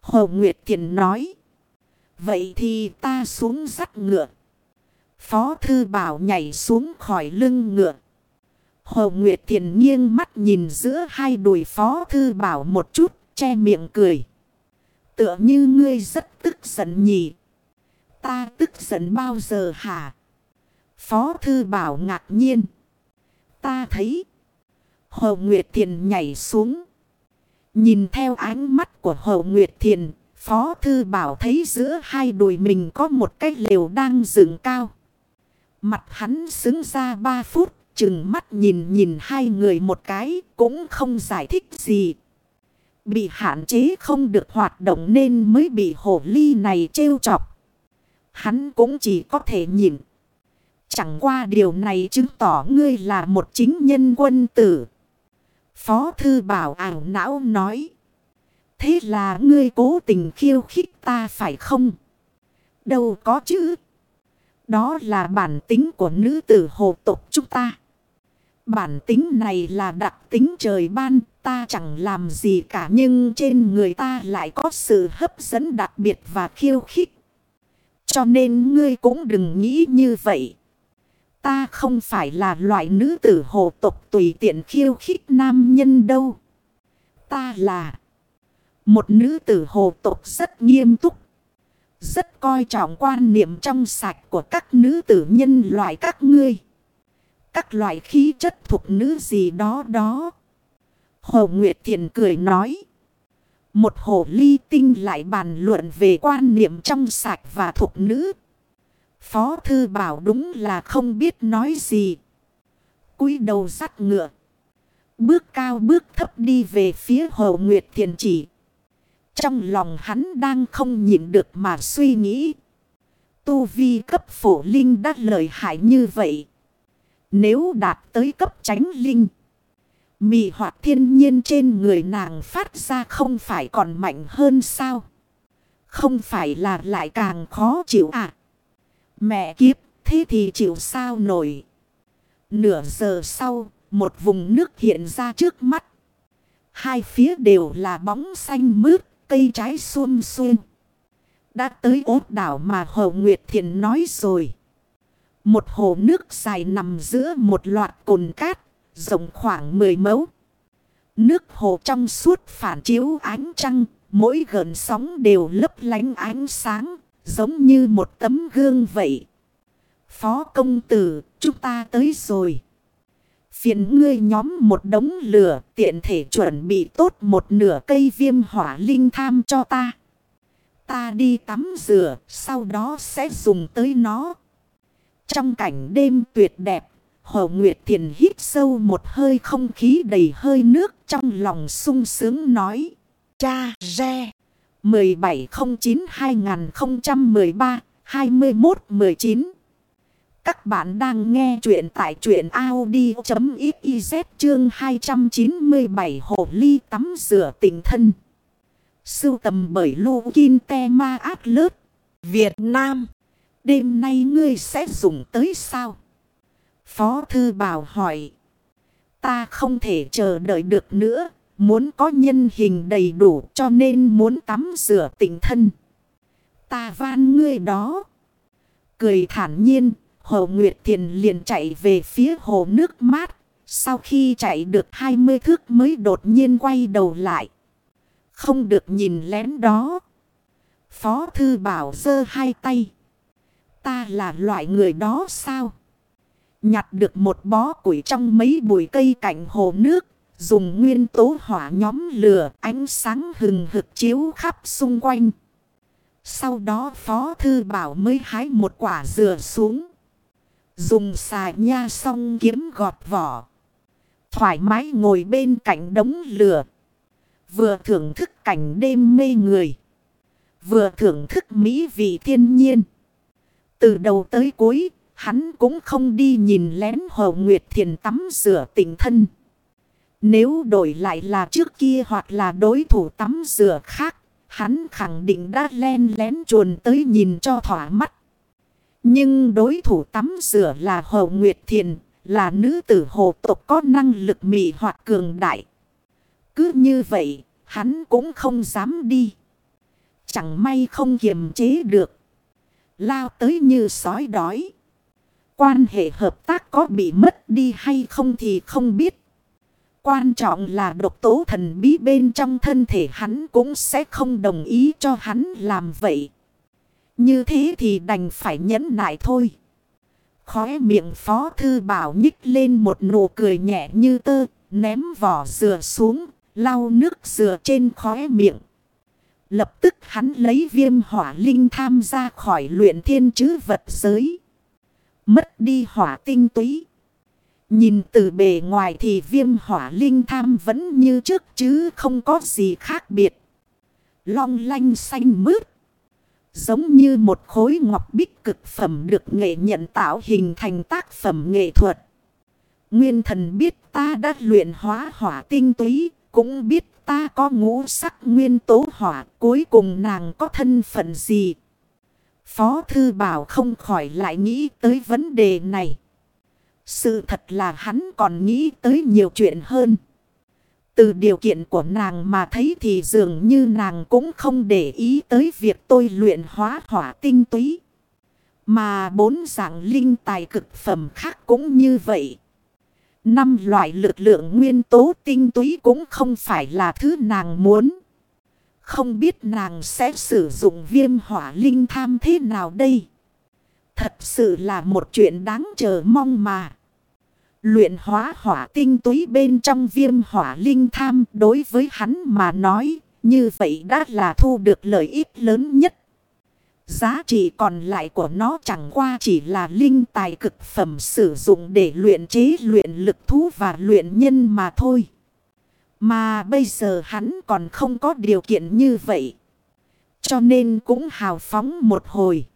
Hồ Nguyệt Thiện nói. Vậy thì ta xuống dắt ngựa. Phó Thư Bảo nhảy xuống khỏi lưng ngựa. Hồ Nguyệt Thiện nghiêng mắt nhìn giữa hai đùi Phó Thư Bảo một chút, che miệng cười. Tựa như ngươi rất tức giận nhỉ. Ta tức giận bao giờ hả? Phó Thư Bảo ngạc nhiên. Ta thấy. Hồ Nguyệt Thiền nhảy xuống. Nhìn theo ánh mắt của Hồ Nguyệt Thiền. Phó Thư Bảo thấy giữa hai đùi mình có một cái lều đang dựng cao. Mặt hắn xứng ra ba phút. Chừng mắt nhìn nhìn hai người một cái cũng không giải thích gì. Bị hạn chế không được hoạt động nên mới bị hồ ly này trêu chọc. Hắn cũng chỉ có thể nhìn. Chẳng qua điều này chứng tỏ ngươi là một chính nhân quân tử. Phó thư bảo ảo não nói. Thế là ngươi cố tình khiêu khích ta phải không? Đâu có chứ. Đó là bản tính của nữ tử hồ tục chúng ta. Bản tính này là đặc tính trời ban, ta chẳng làm gì cả nhưng trên người ta lại có sự hấp dẫn đặc biệt và khiêu khích. Cho nên ngươi cũng đừng nghĩ như vậy. Ta không phải là loại nữ tử hồ tục tùy tiện khiêu khích nam nhân đâu. Ta là một nữ tử hồ tục rất nghiêm túc. Rất coi trọng quan niệm trong sạch của các nữ tử nhân loại các ngươi. Các loại khí chất thuộc nữ gì đó đó. Hồ Nguyệt Thiện cười nói. Một hồ ly tinh lại bàn luận về quan niệm trong sạch và thuộc nữ. Phó thư bảo đúng là không biết nói gì. cúi đầu sắt ngựa. Bước cao bước thấp đi về phía hồ Nguyệt Thiền chỉ. Trong lòng hắn đang không nhịn được mà suy nghĩ. Tu vi cấp phổ linh đã lợi hại như vậy. Nếu đạt tới cấp tránh linh. Mị hoạt thiên nhiên trên người nàng phát ra không phải còn mạnh hơn sao? Không phải là lại càng khó chịu à? Mẹ kiếp, thế thì chịu sao nổi? Nửa giờ sau, một vùng nước hiện ra trước mắt. Hai phía đều là bóng xanh mướt, cây trái xuông xuông. Đã tới ốt đảo mà Hồ Nguyệt Thiện nói rồi. Một hồ nước dài nằm giữa một loạt cồn cát, rộng khoảng 10 mẫu. Nước hồ trong suốt phản chiếu ánh trăng, mỗi gợn sóng đều lấp lánh ánh sáng, giống như một tấm gương vậy. Phó công tử, chúng ta tới rồi. Phiền ngươi nhóm một đống lửa tiện thể chuẩn bị tốt một nửa cây viêm hỏa linh tham cho ta. Ta đi tắm rửa, sau đó sẽ dùng tới nó. Trong cảnh đêm tuyệt đẹp, Hồ Nguyệt Thiền hít sâu một hơi không khí đầy hơi nước trong lòng sung sướng nói. Cha Re 1709-2013-2119 Các bạn đang nghe chuyện tại chuyện Audi.xyz chương 297 Hồ Ly tắm rửa tình thân. Sưu tầm bởi Lô Kinh Te Ma Át Lớt, Việt Nam. Đêm nay ngươi sẽ dùng tới sao? Phó Thư Bảo hỏi. Ta không thể chờ đợi được nữa. Muốn có nhân hình đầy đủ cho nên muốn tắm rửa tỉnh thân. Ta van ngươi đó. Cười thản nhiên, Hồ Nguyệt Thiền liền chạy về phía hồ nước mát. Sau khi chạy được 20 thước mới đột nhiên quay đầu lại. Không được nhìn lén đó. Phó Thư Bảo giơ hai tay. Ta là loại người đó sao? Nhặt được một bó củi trong mấy bụi cây cạnh hồ nước. Dùng nguyên tố hỏa nhóm lửa ánh sáng hừng hực chiếu khắp xung quanh. Sau đó Phó Thư Bảo mới hái một quả dừa xuống. Dùng xà nha song kiếm gọt vỏ. Thoải mái ngồi bên cạnh đống lửa. Vừa thưởng thức cảnh đêm mê người. Vừa thưởng thức mỹ vị thiên nhiên. Từ đầu tới cuối, hắn cũng không đi nhìn lén Hồ Nguyệt Thiền tắm rửa tình thân. Nếu đổi lại là trước kia hoặc là đối thủ tắm rửa khác, hắn khẳng định đã len lén chuồn tới nhìn cho thỏa mắt. Nhưng đối thủ tắm rửa là Hồ Nguyệt Thiền, là nữ tử hồ tộc có năng lực mị hoặc cường đại. Cứ như vậy, hắn cũng không dám đi. Chẳng may không kiềm chế được. Lao tới như sói đói. Quan hệ hợp tác có bị mất đi hay không thì không biết. Quan trọng là độc tố thần bí bên trong thân thể hắn cũng sẽ không đồng ý cho hắn làm vậy. Như thế thì đành phải nhẫn nại thôi. Khóe miệng phó thư bảo nhích lên một nụ cười nhẹ như tơ, ném vỏ dừa xuống, lau nước dừa trên khóe miệng. Lập tức hắn lấy viêm hỏa linh tham ra khỏi luyện thiên chứ vật giới. Mất đi hỏa tinh túy. Nhìn từ bề ngoài thì viêm hỏa linh tham vẫn như trước chứ không có gì khác biệt. Long lanh xanh mướt. Giống như một khối ngọc bích cực phẩm được nghệ nhận tạo hình thành tác phẩm nghệ thuật. Nguyên thần biết ta đã luyện hóa hỏa tinh túy, cũng biết ta có ngũ sắc nguyên tố hỏa, cuối cùng nàng có thân phận gì. Phó Thư Bảo không khỏi lại nghĩ tới vấn đề này. Sự thật là hắn còn nghĩ tới nhiều chuyện hơn. Từ điều kiện của nàng mà thấy thì dường như nàng cũng không để ý tới việc tôi luyện hóa hỏa tinh túy. Mà bốn dạng linh tài cực phẩm khác cũng như vậy. Năm loại lực lượng nguyên tố tinh túy cũng không phải là thứ nàng muốn. Không biết nàng sẽ sử dụng viêm hỏa linh tham thế nào đây? Thật sự là một chuyện đáng chờ mong mà. Luyện hóa hỏa tinh túy bên trong viêm hỏa linh tham đối với hắn mà nói, như vậy đã là thu được lợi ích lớn nhất. Giá trị còn lại của nó chẳng qua chỉ là linh tài cực phẩm sử dụng để luyện chế luyện lực thú và luyện nhân mà thôi. Mà bây giờ hắn còn không có điều kiện như vậy. Cho nên cũng hào phóng một hồi.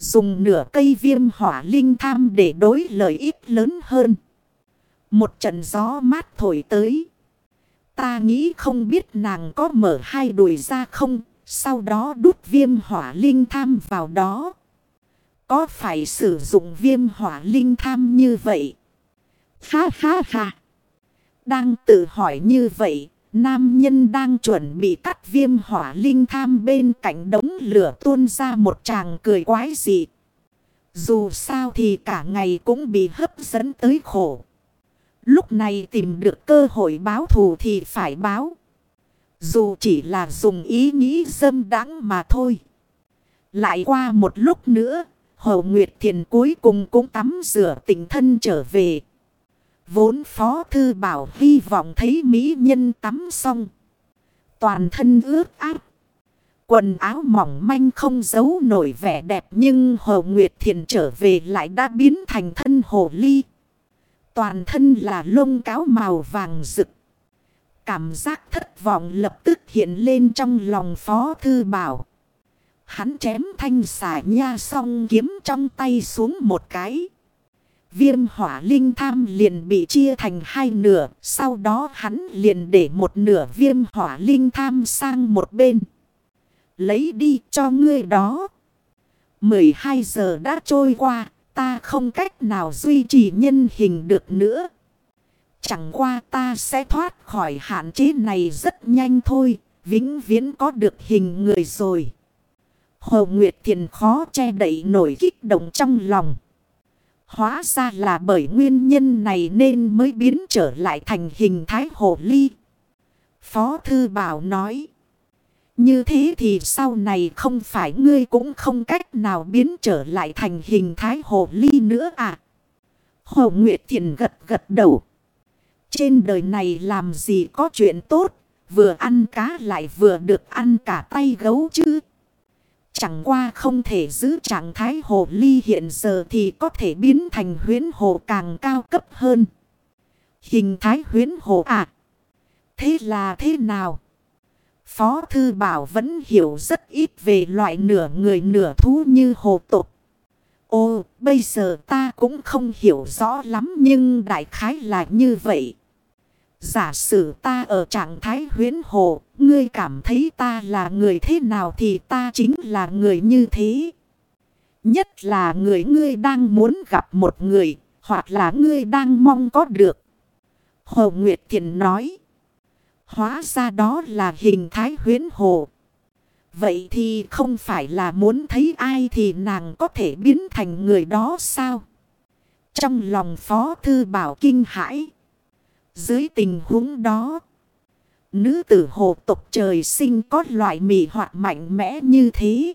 Dùng nửa cây viêm hỏa linh tham để đối lợi ích lớn hơn. Một trận gió mát thổi tới. Ta nghĩ không biết nàng có mở hai đùi ra không. Sau đó đút viêm hỏa linh tham vào đó. Có phải sử dụng viêm hỏa linh tham như vậy? Ha ha ha. Đang tự hỏi như vậy. Nam nhân đang chuẩn bị cắt viêm hỏa linh tham bên cạnh đống lửa tuôn ra một chàng cười quái dị. Dù sao thì cả ngày cũng bị hấp dẫn tới khổ. Lúc này tìm được cơ hội báo thù thì phải báo. Dù chỉ là dùng ý nghĩ dâm đắng mà thôi. Lại qua một lúc nữa, Hồ Nguyệt Thiền cuối cùng cũng tắm rửa tình thân trở về. Vốn Phó Thư Bảo hy vọng thấy Mỹ nhân tắm xong. Toàn thân ướt áp. Quần áo mỏng manh không giấu nổi vẻ đẹp nhưng Hồ Nguyệt Thiền trở về lại đã biến thành thân hồ ly. Toàn thân là lông cáo màu vàng rực. Cảm giác thất vọng lập tức hiện lên trong lòng Phó Thư Bảo. Hắn chém thanh xả nha song kiếm trong tay xuống một cái. Viêm hỏa linh tham liền bị chia thành hai nửa. Sau đó hắn liền để một nửa viêm hỏa linh tham sang một bên. Lấy đi cho ngươi đó. 12 giờ đã trôi qua. Ta không cách nào duy trì nhân hình được nữa. Chẳng qua ta sẽ thoát khỏi hạn chế này rất nhanh thôi. Vĩnh viễn có được hình người rồi. Hồ Nguyệt Thiền khó che đậy nổi kích động trong lòng. Hóa ra là bởi nguyên nhân này nên mới biến trở lại thành hình thái hồ ly. Phó Thư Bảo nói. Như thế thì sau này không phải ngươi cũng không cách nào biến trở lại thành hình thái hồ ly nữa à. Hồ Nguyệt Thiền gật gật đầu. Trên đời này làm gì có chuyện tốt, vừa ăn cá lại vừa được ăn cả tay gấu chứ chẳng qua không thể giữ trạng thái hồ ly hiện giờ thì có thể biến thành huyến hồ càng cao cấp hơn. Hình thái huyến hồ à? Thế là thế nào? Phó Thư Bảo vẫn hiểu rất ít về loại nửa người nửa thú như hồ tục. Ô, bây giờ ta cũng không hiểu rõ lắm nhưng đại khái là như vậy. Giả sử ta ở trạng thái huyến hồ, ngươi cảm thấy ta là người thế nào thì ta chính là người như thế. Nhất là người ngươi đang muốn gặp một người, hoặc là ngươi đang mong có được. Hồ Nguyệt Thiện nói. Hóa ra đó là hình thái huyến hồ. Vậy thì không phải là muốn thấy ai thì nàng có thể biến thành người đó sao? Trong lòng Phó Thư Bảo kinh hãi. Dưới tình huống đó, nữ tử hồ tục trời sinh có loại mị hoạt mạnh mẽ như thế.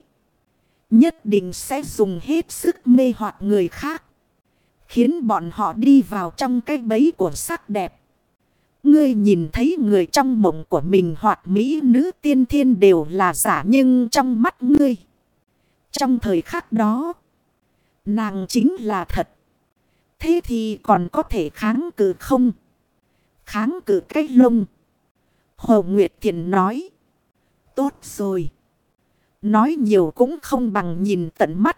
Nhất định sẽ dùng hết sức mê hoặc người khác. Khiến bọn họ đi vào trong cái bẫy của sắc đẹp. Ngươi nhìn thấy người trong mộng của mình hoặc mỹ nữ tiên thiên đều là giả nhưng trong mắt ngươi. Trong thời khắc đó, nàng chính là thật. Thế thì còn có thể kháng cự không? Kháng cự cái lông. Hồ Nguyệt Thiền nói. Tốt rồi. Nói nhiều cũng không bằng nhìn tận mắt.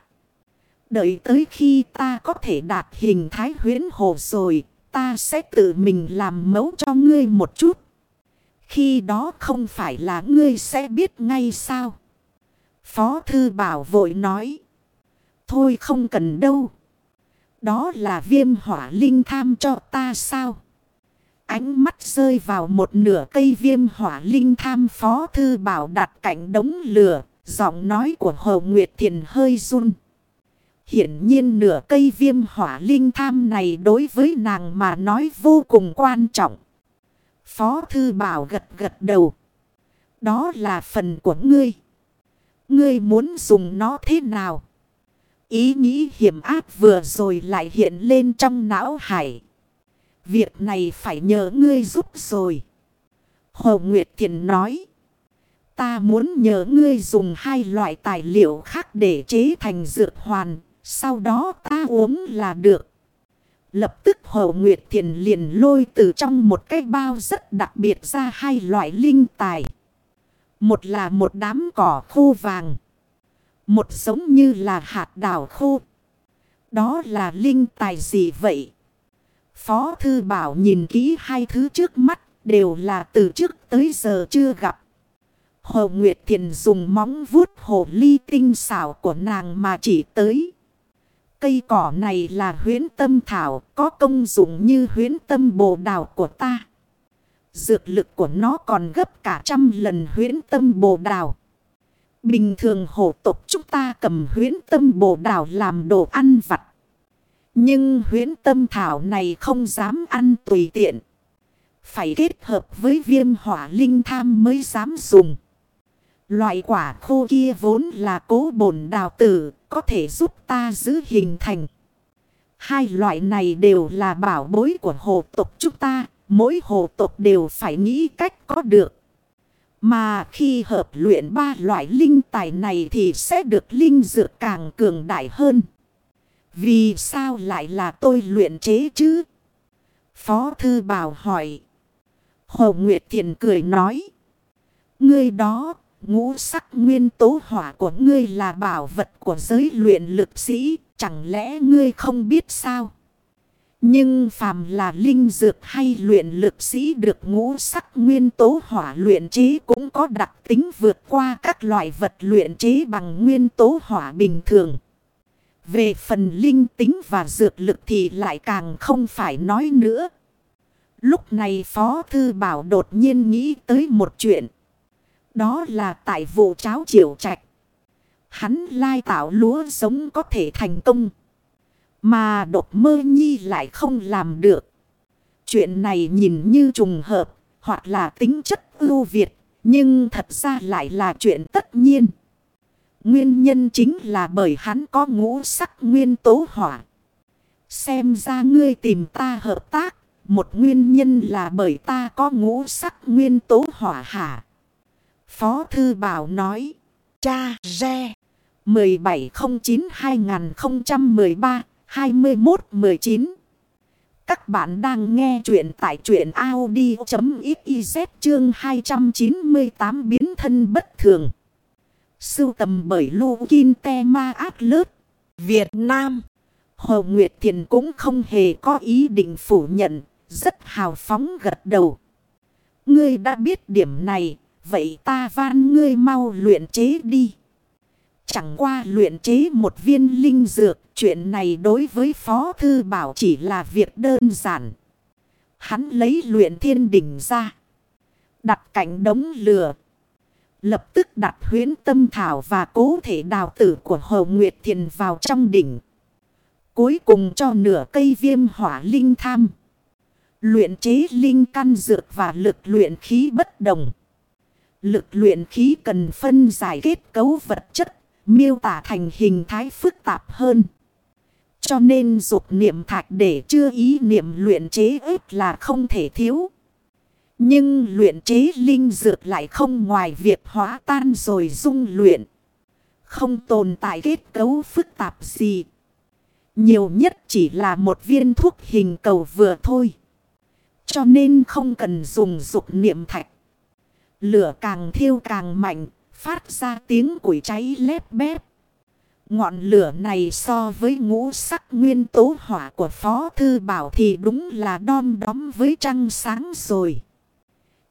Đợi tới khi ta có thể đạt hình thái huyến hồ rồi, ta sẽ tự mình làm mẫu cho ngươi một chút. Khi đó không phải là ngươi sẽ biết ngay sao. Phó Thư Bảo vội nói. Thôi không cần đâu. Đó là viêm hỏa linh tham cho ta sao? Ánh mắt rơi vào một nửa cây viêm hỏa linh tham Phó Thư Bảo đặt cạnh đống lửa. Giọng nói của Hồ Nguyệt Thiền hơi run. Hiển nhiên nửa cây viêm hỏa linh tham này đối với nàng mà nói vô cùng quan trọng. Phó Thư Bảo gật gật đầu. Đó là phần của ngươi. Ngươi muốn dùng nó thế nào? Ý nghĩ hiểm ác vừa rồi lại hiện lên trong não hải. Việc này phải nhờ ngươi giúp rồi. Hồ Nguyệt Thiện nói. Ta muốn nhờ ngươi dùng hai loại tài liệu khác để chế thành dược hoàn, sau đó ta uống là được. Lập tức Hồ Nguyệt Thiền liền lôi từ trong một cái bao rất đặc biệt ra hai loại linh tài. Một là một đám cỏ khô vàng. Một giống như là hạt đào khô. Đó là linh tài gì vậy? Phó Thư Bảo nhìn kỹ hai thứ trước mắt đều là từ trước tới giờ chưa gặp. Hồ Nguyệt Thiền dùng móng vuốt hồ ly tinh xảo của nàng mà chỉ tới. Cây cỏ này là huyến tâm thảo, có công dụng như huyến tâm bồ đào của ta. Dược lực của nó còn gấp cả trăm lần huyến tâm bồ đào. Bình thường hổ tục chúng ta cầm huyến tâm bồ đào làm đồ ăn vặt. Nhưng huyến tâm thảo này không dám ăn tùy tiện. Phải kết hợp với viêm hỏa linh tham mới dám dùng. Loại quả khô kia vốn là cố bổn đào tử, có thể giúp ta giữ hình thành. Hai loại này đều là bảo bối của hồ tộc chúng ta, mỗi hồ tộc đều phải nghĩ cách có được. Mà khi hợp luyện ba loại linh tài này thì sẽ được linh dược càng cường đại hơn. Vì sao lại là tôi luyện chế chứ? Phó Thư Bảo hỏi. Hồ Nguyệt Thiền cười nói. Ngươi đó Ngũ sắc nguyên tố hỏa của ngươi là bảo vật của giới luyện lực sĩ, chẳng lẽ ngươi không biết sao? Nhưng phàm là linh dược hay luyện lực sĩ được ngũ sắc nguyên tố hỏa luyện chế cũng có đặc tính vượt qua các loại vật luyện chế bằng nguyên tố hỏa bình thường. Về phần linh tính và dược lực thì lại càng không phải nói nữa. Lúc này Phó Thư Bảo đột nhiên nghĩ tới một chuyện. Đó là tại vụ cháo triều trạch. Hắn lai tạo lúa giống có thể thành công. Mà đột mơ nhi lại không làm được. Chuyện này nhìn như trùng hợp, hoặc là tính chất ưu việt. Nhưng thật ra lại là chuyện tất nhiên. Nguyên nhân chính là bởi hắn có ngũ sắc nguyên tố hỏa. Xem ra ngươi tìm ta hợp tác. Một nguyên nhân là bởi ta có ngũ sắc nguyên tố hỏa hả. Phó Thư Bảo nói. Cha re. 1709-2013-2119 Các bạn đang nghe chuyện tại truyện Audi.xyz chương 298 biến thân bất thường. Sưu tầm bởi Lô Kinh Te Ma Át Lớt, Việt Nam. Hồ Nguyệt Thiền cũng không hề có ý định phủ nhận, rất hào phóng gật đầu. Ngươi đã biết điểm này, vậy ta van ngươi mau luyện chế đi. Chẳng qua luyện chế một viên linh dược, chuyện này đối với Phó Thư Bảo chỉ là việc đơn giản. Hắn lấy luyện thiên đỉnh ra. Đặt cạnh đống lửa. Lập tức đặt huyến tâm thảo và cố thể đào tử của Hồ Nguyệt Thiền vào trong đỉnh. Cuối cùng cho nửa cây viêm hỏa linh tham. Luyện chế linh căn dược và lực luyện khí bất đồng. Lực luyện khí cần phân giải kết cấu vật chất, miêu tả thành hình thái phức tạp hơn. Cho nên dục niệm thạch để chưa ý niệm luyện chế ếp là không thể thiếu. Nhưng luyện chế linh dược lại không ngoài việc hóa tan rồi dung luyện. Không tồn tại kết cấu phức tạp gì. Nhiều nhất chỉ là một viên thuốc hình cầu vừa thôi. Cho nên không cần dùng dục niệm thạch. Lửa càng thiêu càng mạnh, phát ra tiếng củi cháy lép bép. Ngọn lửa này so với ngũ sắc nguyên tố hỏa của Phó Thư Bảo thì đúng là đom đóm với trăng sáng rồi.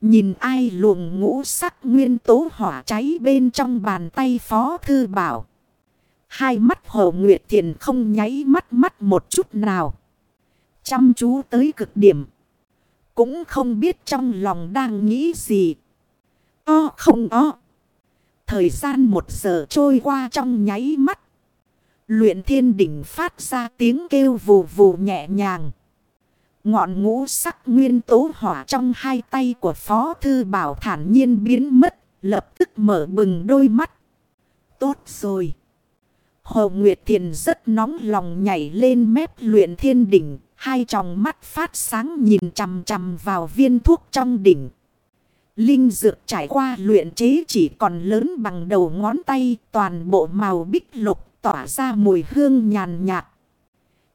Nhìn ai luồng ngũ sắc nguyên tố hỏa cháy bên trong bàn tay Phó Thư Bảo. Hai mắt Hồ Nguyệt Thiền không nháy mắt mắt một chút nào. Chăm chú tới cực điểm. Cũng không biết trong lòng đang nghĩ gì. O không o. Thời gian một giờ trôi qua trong nháy mắt. Luyện thiên đỉnh phát ra tiếng kêu vù vù nhẹ nhàng. Ngọn ngũ sắc nguyên tố hỏa trong hai tay của Phó Thư Bảo thản nhiên biến mất, lập tức mở bừng đôi mắt. Tốt rồi. Hồ Nguyệt Thiền rất nóng lòng nhảy lên mép luyện thiên đỉnh, hai tròng mắt phát sáng nhìn chằm chằm vào viên thuốc trong đỉnh. Linh dược trải qua luyện chế chỉ còn lớn bằng đầu ngón tay, toàn bộ màu bích lục tỏa ra mùi hương nhàn nhạt.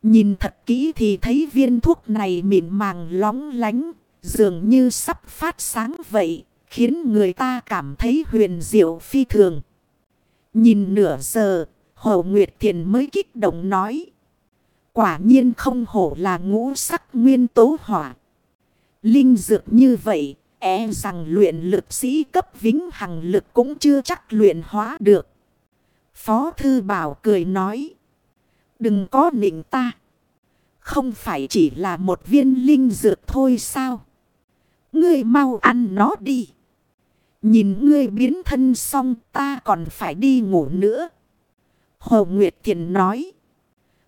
Nhìn thật kỹ thì thấy viên thuốc này mịn màng lóng lánh, dường như sắp phát sáng vậy, khiến người ta cảm thấy huyền diệu phi thường. Nhìn nửa giờ, Hồ Nguyệt Thiền mới kích động nói. Quả nhiên không hổ là ngũ sắc nguyên tố hỏa. Linh dược như vậy, e rằng luyện lực sĩ cấp vĩnh hằng lực cũng chưa chắc luyện hóa được. Phó Thư Bảo cười nói. Đừng có nịnh ta. Không phải chỉ là một viên linh dược thôi sao? Ngươi mau ăn nó đi. Nhìn ngươi biến thân xong, ta còn phải đi ngủ nữa. Hồ Nguyệt Thiền nói.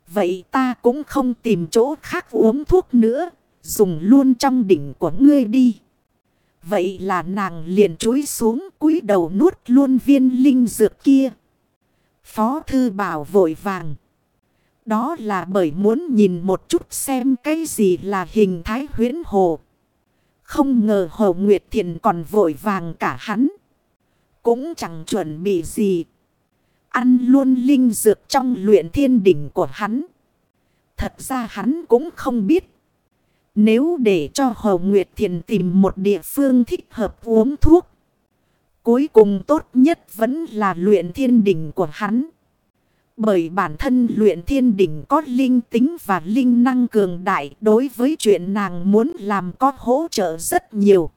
Vậy ta cũng không tìm chỗ khác uống thuốc nữa. Dùng luôn trong đỉnh của ngươi đi. Vậy là nàng liền chúi xuống cúi đầu nuốt luôn viên linh dược kia. Phó thư bảo vội vàng. Đó là bởi muốn nhìn một chút xem cái gì là hình thái huyến hồ. Không ngờ Hồ Nguyệt Thiện còn vội vàng cả hắn. Cũng chẳng chuẩn bị gì. Ăn luôn linh dược trong luyện thiên đỉnh của hắn. Thật ra hắn cũng không biết. Nếu để cho Hồ Nguyệt Thiền tìm một địa phương thích hợp uống thuốc. Cuối cùng tốt nhất vẫn là luyện thiên đỉnh của hắn. Bởi bản thân luyện thiên đỉnh có linh tính và linh năng cường đại đối với chuyện nàng muốn làm có hỗ trợ rất nhiều.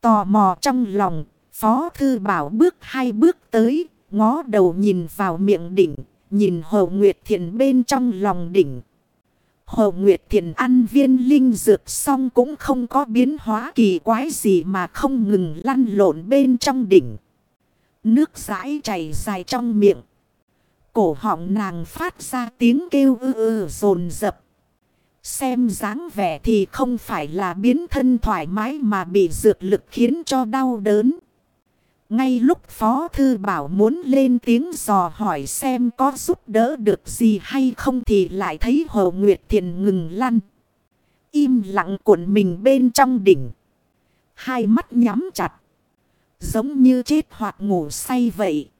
Tò mò trong lòng, Phó Thư Bảo bước hai bước tới, ngó đầu nhìn vào miệng đỉnh, nhìn Hồ Nguyệt Thiền bên trong lòng đỉnh. Hồ Nguyệt Thiền ăn viên linh dược xong cũng không có biến hóa kỳ quái gì mà không ngừng lăn lộn bên trong đỉnh. Nước rãi chảy dài trong miệng. Cổ họng nàng phát ra tiếng kêu ư ư rồn rập. Xem dáng vẻ thì không phải là biến thân thoải mái mà bị dược lực khiến cho đau đớn. Ngay lúc Phó Thư Bảo muốn lên tiếng dò hỏi xem có giúp đỡ được gì hay không thì lại thấy Hồ Nguyệt Thiền ngừng lăn. Im lặng cuộn mình bên trong đỉnh. Hai mắt nhắm chặt. Giống như chết hoặc ngủ say vậy.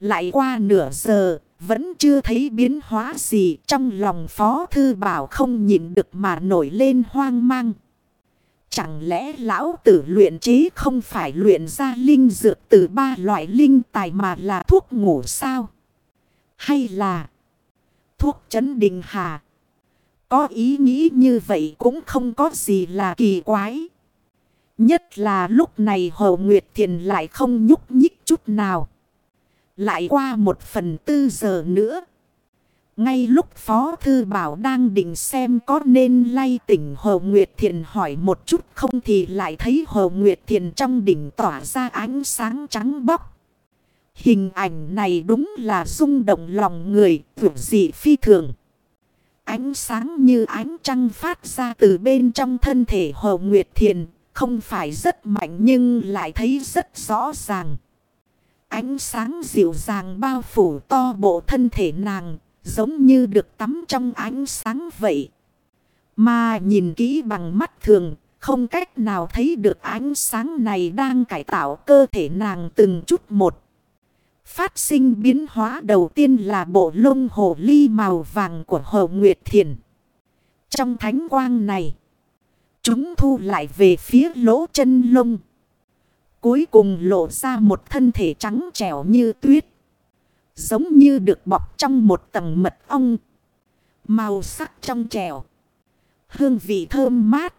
Lại qua nửa giờ, vẫn chưa thấy biến hóa gì trong lòng Phó Thư Bảo không nhịn được mà nổi lên hoang mang. Chẳng lẽ lão tử luyện chế không phải luyện ra linh dược từ ba loại linh tài mà là thuốc ngủ sao? Hay là thuốc chấn đình hà? Có ý nghĩ như vậy cũng không có gì là kỳ quái. Nhất là lúc này Hồ Nguyệt Thiền lại không nhúc nhích chút nào. Lại qua một phần tư giờ nữa. Ngay lúc Phó Thư Bảo đang định xem có nên lay tỉnh Hồ Nguyệt Thiền hỏi một chút không thì lại thấy Hồ Nguyệt Thiền trong đỉnh tỏa ra ánh sáng trắng bóc. Hình ảnh này đúng là rung động lòng người, vượt dị phi thường. Ánh sáng như ánh trăng phát ra từ bên trong thân thể Hồ Nguyệt Thiền, không phải rất mạnh nhưng lại thấy rất rõ ràng. Ánh sáng dịu dàng bao phủ to bộ thân thể nàng, giống như được tắm trong ánh sáng vậy. Mà nhìn kỹ bằng mắt thường, không cách nào thấy được ánh sáng này đang cải tạo cơ thể nàng từng chút một. Phát sinh biến hóa đầu tiên là bộ lông hồ ly màu vàng của Hồ Nguyệt Thiền. Trong thánh quang này, chúng thu lại về phía lỗ chân lông. Cuối cùng lộ ra một thân thể trắng trẻo như tuyết. Giống như được bọc trong một tầng mật ong. Màu sắc trong trẻo. Hương vị thơm mát.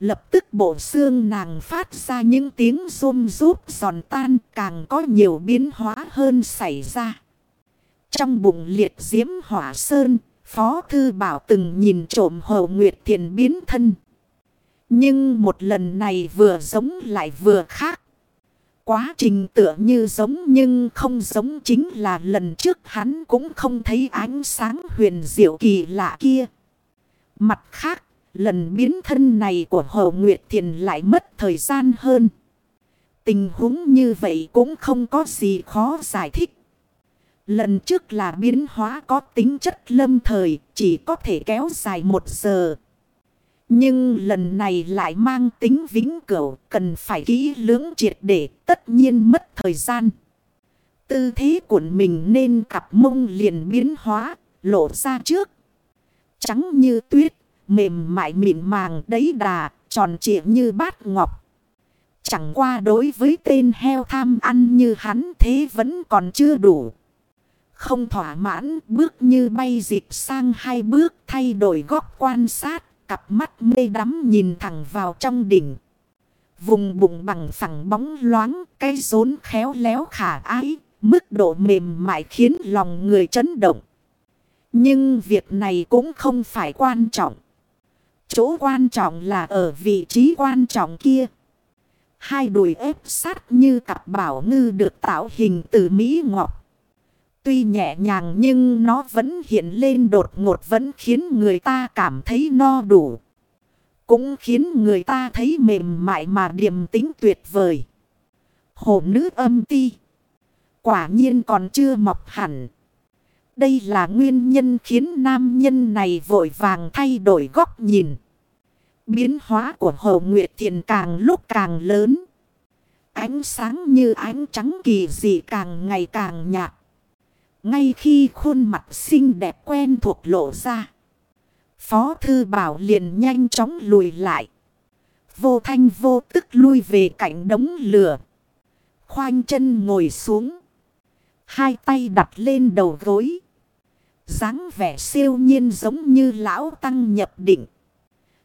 Lập tức bộ xương nàng phát ra những tiếng rôm rúp giòn tan càng có nhiều biến hóa hơn xảy ra. Trong bụng liệt diễm hỏa sơn, Phó Thư Bảo từng nhìn trộm Hồ Nguyệt Thiền biến thân. Nhưng một lần này vừa giống lại vừa khác. Quá trình tựa như giống nhưng không giống chính là lần trước hắn cũng không thấy ánh sáng huyền diệu kỳ lạ kia. Mặt khác, lần biến thân này của Hồ Nguyệt Thiền lại mất thời gian hơn. Tình huống như vậy cũng không có gì khó giải thích. Lần trước là biến hóa có tính chất lâm thời, chỉ có thể kéo dài một giờ. Nhưng lần này lại mang tính vĩnh cửu, cần phải kỹ lưỡng triệt để tất nhiên mất thời gian. Tư thế của mình nên cặp mông liền biến hóa, lộ ra trước. Trắng như tuyết, mềm mại mịn màng đấy đà, tròn trịa như bát ngọc. Chẳng qua đối với tên heo tham ăn như hắn thế vẫn còn chưa đủ. Không thỏa mãn bước như bay dịch sang hai bước thay đổi góc quan sát cặp mắt mê đắm nhìn thẳng vào trong đỉnh. Vùng bụng bằng phẳng bóng loáng, cây rốn khéo léo khả ái, mức độ mềm mại khiến lòng người chấn động. Nhưng việc này cũng không phải quan trọng. Chỗ quan trọng là ở vị trí quan trọng kia. Hai đùi ép sát như cặp bảo ngư được tạo hình từ Mỹ Ngọc. Tuy nhẹ nhàng nhưng nó vẫn hiện lên đột ngột vẫn khiến người ta cảm thấy no đủ. Cũng khiến người ta thấy mềm mại mà điềm tính tuyệt vời. Hồ nữ âm ti. Quả nhiên còn chưa mọc hẳn. Đây là nguyên nhân khiến nam nhân này vội vàng thay đổi góc nhìn. Biến hóa của Hồ Nguyệt Thiền càng lúc càng lớn. Ánh sáng như ánh trắng kỳ dị càng ngày càng nhạt. Ngay khi khuôn mặt xinh đẹp quen thuộc lộ ra. Phó thư bảo liền nhanh chóng lùi lại. Vô thanh vô tức lui về cạnh đống lửa. Khoanh chân ngồi xuống. Hai tay đặt lên đầu gối. dáng vẻ siêu nhiên giống như lão tăng nhập định.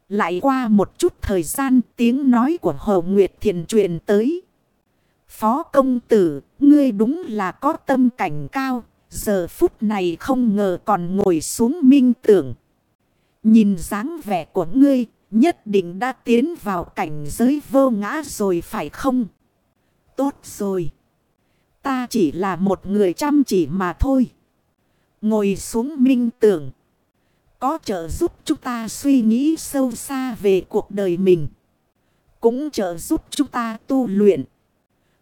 Lại qua một chút thời gian tiếng nói của Hồ Nguyệt Thiền truyền tới. Phó công tử, ngươi đúng là có tâm cảnh cao, Giờ phút này không ngờ còn ngồi xuống minh tưởng. Nhìn dáng vẻ của ngươi, nhất định đã tiến vào cảnh giới vô ngã rồi phải không? Tốt rồi. Ta chỉ là một người chăm chỉ mà thôi. Ngồi xuống minh tưởng. Có trợ giúp chúng ta suy nghĩ sâu xa về cuộc đời mình. Cũng trợ giúp chúng ta tu luyện.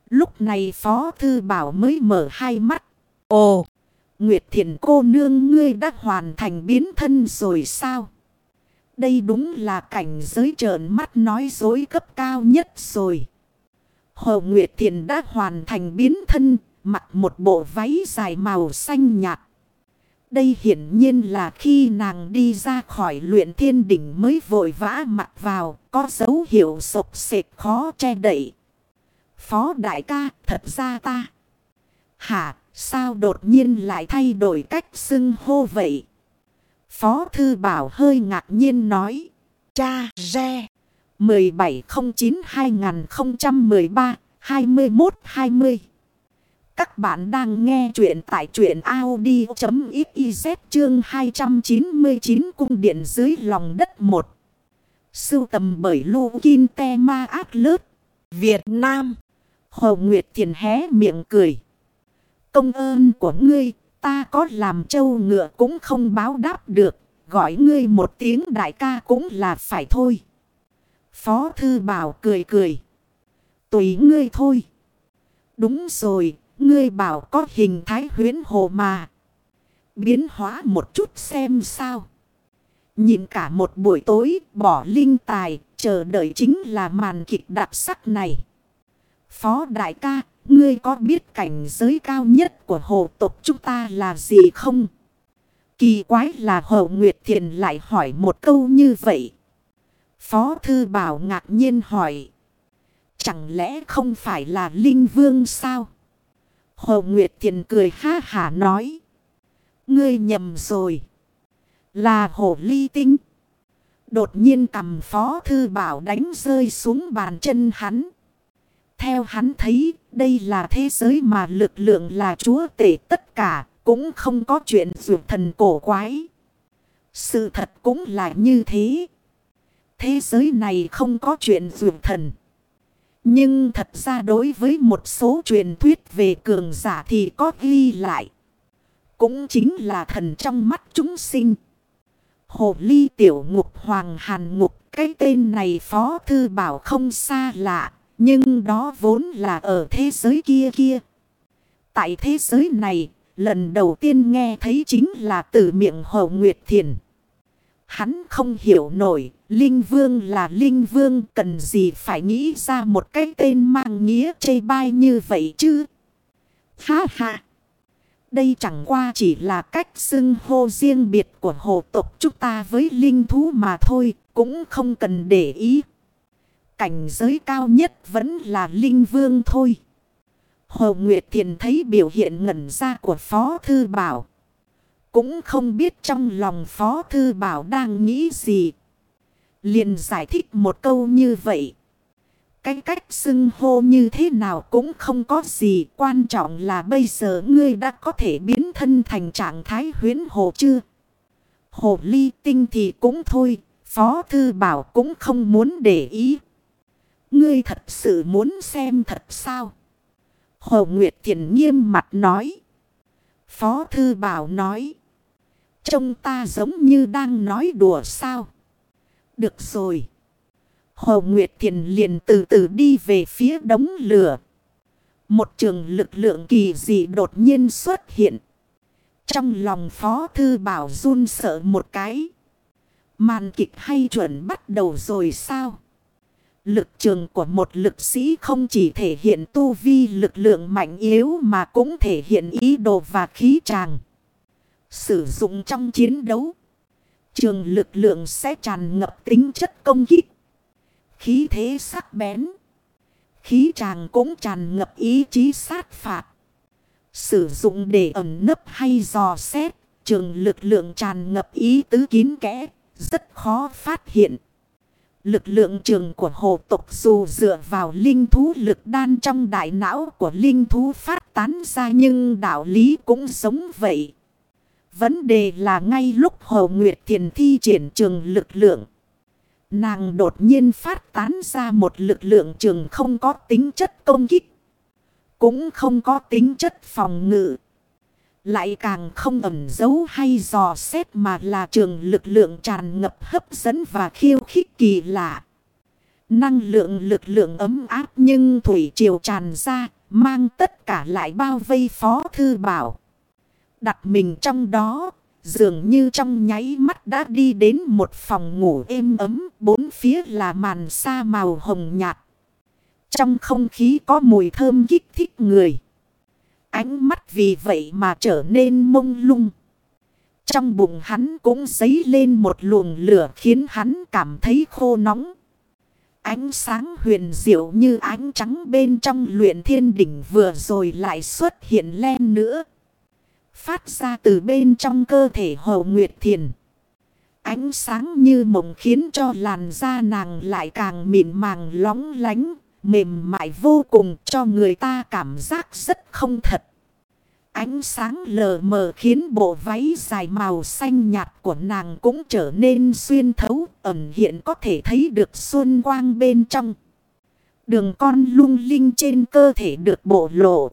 Lúc này Phó Thư Bảo mới mở hai mắt. Ồ! Nguyệt thiện cô nương ngươi đã hoàn thành biến thân rồi sao? Đây đúng là cảnh giới trợn mắt nói dối cấp cao nhất rồi. Hồ Nguyệt Thiện đã hoàn thành biến thân, mặc một bộ váy dài màu xanh nhạt. Đây hiển nhiên là khi nàng đi ra khỏi luyện thiên đỉnh mới vội vã mặc vào, có dấu hiệu sộc sệt khó che đậy. Phó đại ca, thật ra ta. Hả, sao đột nhiên lại thay đổi cách xưng hô vậy? Phó thư bảo hơi ngạc nhiên nói. Cha, re. 1709-2013-2120 Các bạn đang nghe chuyện tại chuyện Audi.xyz chương 299 cung điện dưới lòng đất 1. Sưu tầm bởi Lu Kinh Te Ma ác Lớt, Việt Nam. Hồ Nguyệt Thiền hé miệng cười. Công ơn của ngươi, ta có làm trâu ngựa cũng không báo đáp được. Gọi ngươi một tiếng đại ca cũng là phải thôi. Phó Thư Bảo cười cười. Tùy ngươi thôi. Đúng rồi, ngươi bảo có hình thái huyến hồ mà. Biến hóa một chút xem sao. Nhìn cả một buổi tối bỏ linh tài, chờ đợi chính là màn kịch đặc sắc này. Phó đại ca, ngươi có biết cảnh giới cao nhất của hồ tộc chúng ta là gì không? Kỳ quái là Hồ Nguyệt Thiền lại hỏi một câu như vậy. Phó Thư Bảo ngạc nhiên hỏi. Chẳng lẽ không phải là Linh Vương sao? Hồ Nguyệt Thiền cười ha hả nói. Ngươi nhầm rồi. Là Hồ Ly Tinh. Đột nhiên cầm Phó Thư Bảo đánh rơi xuống bàn chân hắn. Theo hắn thấy, đây là thế giới mà lực lượng là chúa tể tất cả, cũng không có chuyện dù thần cổ quái. Sự thật cũng là như thế. Thế giới này không có chuyện dù thần. Nhưng thật ra đối với một số truyền thuyết về cường giả thì có ghi lại. Cũng chính là thần trong mắt chúng sinh. Hồ ly tiểu ngục hoàng hàn ngục. Cái tên này phó thư bảo không xa lạ. Nhưng đó vốn là ở thế giới kia kia. Tại thế giới này, lần đầu tiên nghe thấy chính là từ miệng Hồ Nguyệt Thiền. Hắn không hiểu nổi, Linh Vương là Linh Vương cần gì phải nghĩ ra một cái tên mang nghĩa chê bai như vậy chứ. Ha ha! Đây chẳng qua chỉ là cách xưng hô riêng biệt của hồ tộc chúng ta với linh thú mà thôi, cũng không cần để ý. Cảnh giới cao nhất vẫn là linh vương thôi. Hồ Nguyệt Thiền thấy biểu hiện ngẩn ra của Phó Thư Bảo. Cũng không biết trong lòng Phó Thư Bảo đang nghĩ gì. Liền giải thích một câu như vậy. Cái cách xưng hô như thế nào cũng không có gì. Quan trọng là bây giờ ngươi đã có thể biến thân thành trạng thái huyến hồ chưa? Hồ ly tinh thì cũng thôi. Phó Thư Bảo cũng không muốn để ý. Ngươi thật sự muốn xem thật sao? Hồ Nguyệt Thiền nghiêm mặt nói. Phó Thư Bảo nói. Trông ta giống như đang nói đùa sao? Được rồi. Hồ Nguyệt Thiền liền từ từ đi về phía đống lửa. Một trường lực lượng kỳ dị đột nhiên xuất hiện. Trong lòng Phó Thư Bảo run sợ một cái. Màn kịch hay chuẩn bắt đầu rồi sao? Lực trường của một lực sĩ không chỉ thể hiện tu vi lực lượng mạnh yếu mà cũng thể hiện ý đồ và khí tràng. Sử dụng trong chiến đấu. Trường lực lượng sẽ tràn ngập tính chất công kích. Khí thế sắc bén. Khí tràng cũng tràn ngập ý chí sát phạt. Sử dụng để ẩn nấp hay dò xét. Trường lực lượng tràn ngập ý tứ kín kẽ. Rất khó phát hiện. Lực lượng trường của hồ tộc dù dựa vào linh thú lực đan trong đại não của linh thú phát tán ra nhưng đạo lý cũng giống vậy. Vấn đề là ngay lúc Hồ Nguyệt Thiền thi triển trường lực lượng. Nàng đột nhiên phát tán ra một lực lượng trường không có tính chất công kích. Cũng không có tính chất phòng ngự. Lại càng không ẩn giấu hay dò xét mà là trường lực lượng tràn ngập hấp dẫn và khiêu khích kỳ lạ. Năng lượng lực lượng ấm áp nhưng thủy triều tràn ra, mang tất cả lại bao vây phó thư bảo. Đặt mình trong đó, dường như trong nháy mắt đã đi đến một phòng ngủ êm ấm, bốn phía là màn sa màu hồng nhạt. Trong không khí có mùi thơm kích thích người. Ánh mắt vì vậy mà trở nên mông lung. Trong bụng hắn cũng dấy lên một luồng lửa khiến hắn cảm thấy khô nóng. Ánh sáng huyền diệu như ánh trắng bên trong luyện thiên đỉnh vừa rồi lại xuất hiện len nữa. Phát ra từ bên trong cơ thể hồ nguyệt thiền. Ánh sáng như mộng khiến cho làn da nàng lại càng mịn màng lóng lánh, mềm mại vô cùng cho người ta cảm giác rất không thật. Ánh sáng lờ mờ khiến bộ váy dài màu xanh nhạt của nàng cũng trở nên xuyên thấu, ẩn hiện có thể thấy được xuân quang bên trong. Đường con lung linh trên cơ thể được bộ lộ.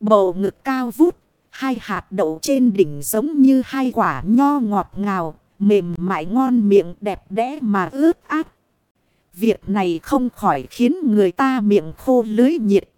Bộ ngực cao vút, hai hạt đậu trên đỉnh giống như hai quả nho ngọt ngào, mềm mại ngon miệng đẹp đẽ mà ướt át. Việc này không khỏi khiến người ta miệng khô lưới nhiệt.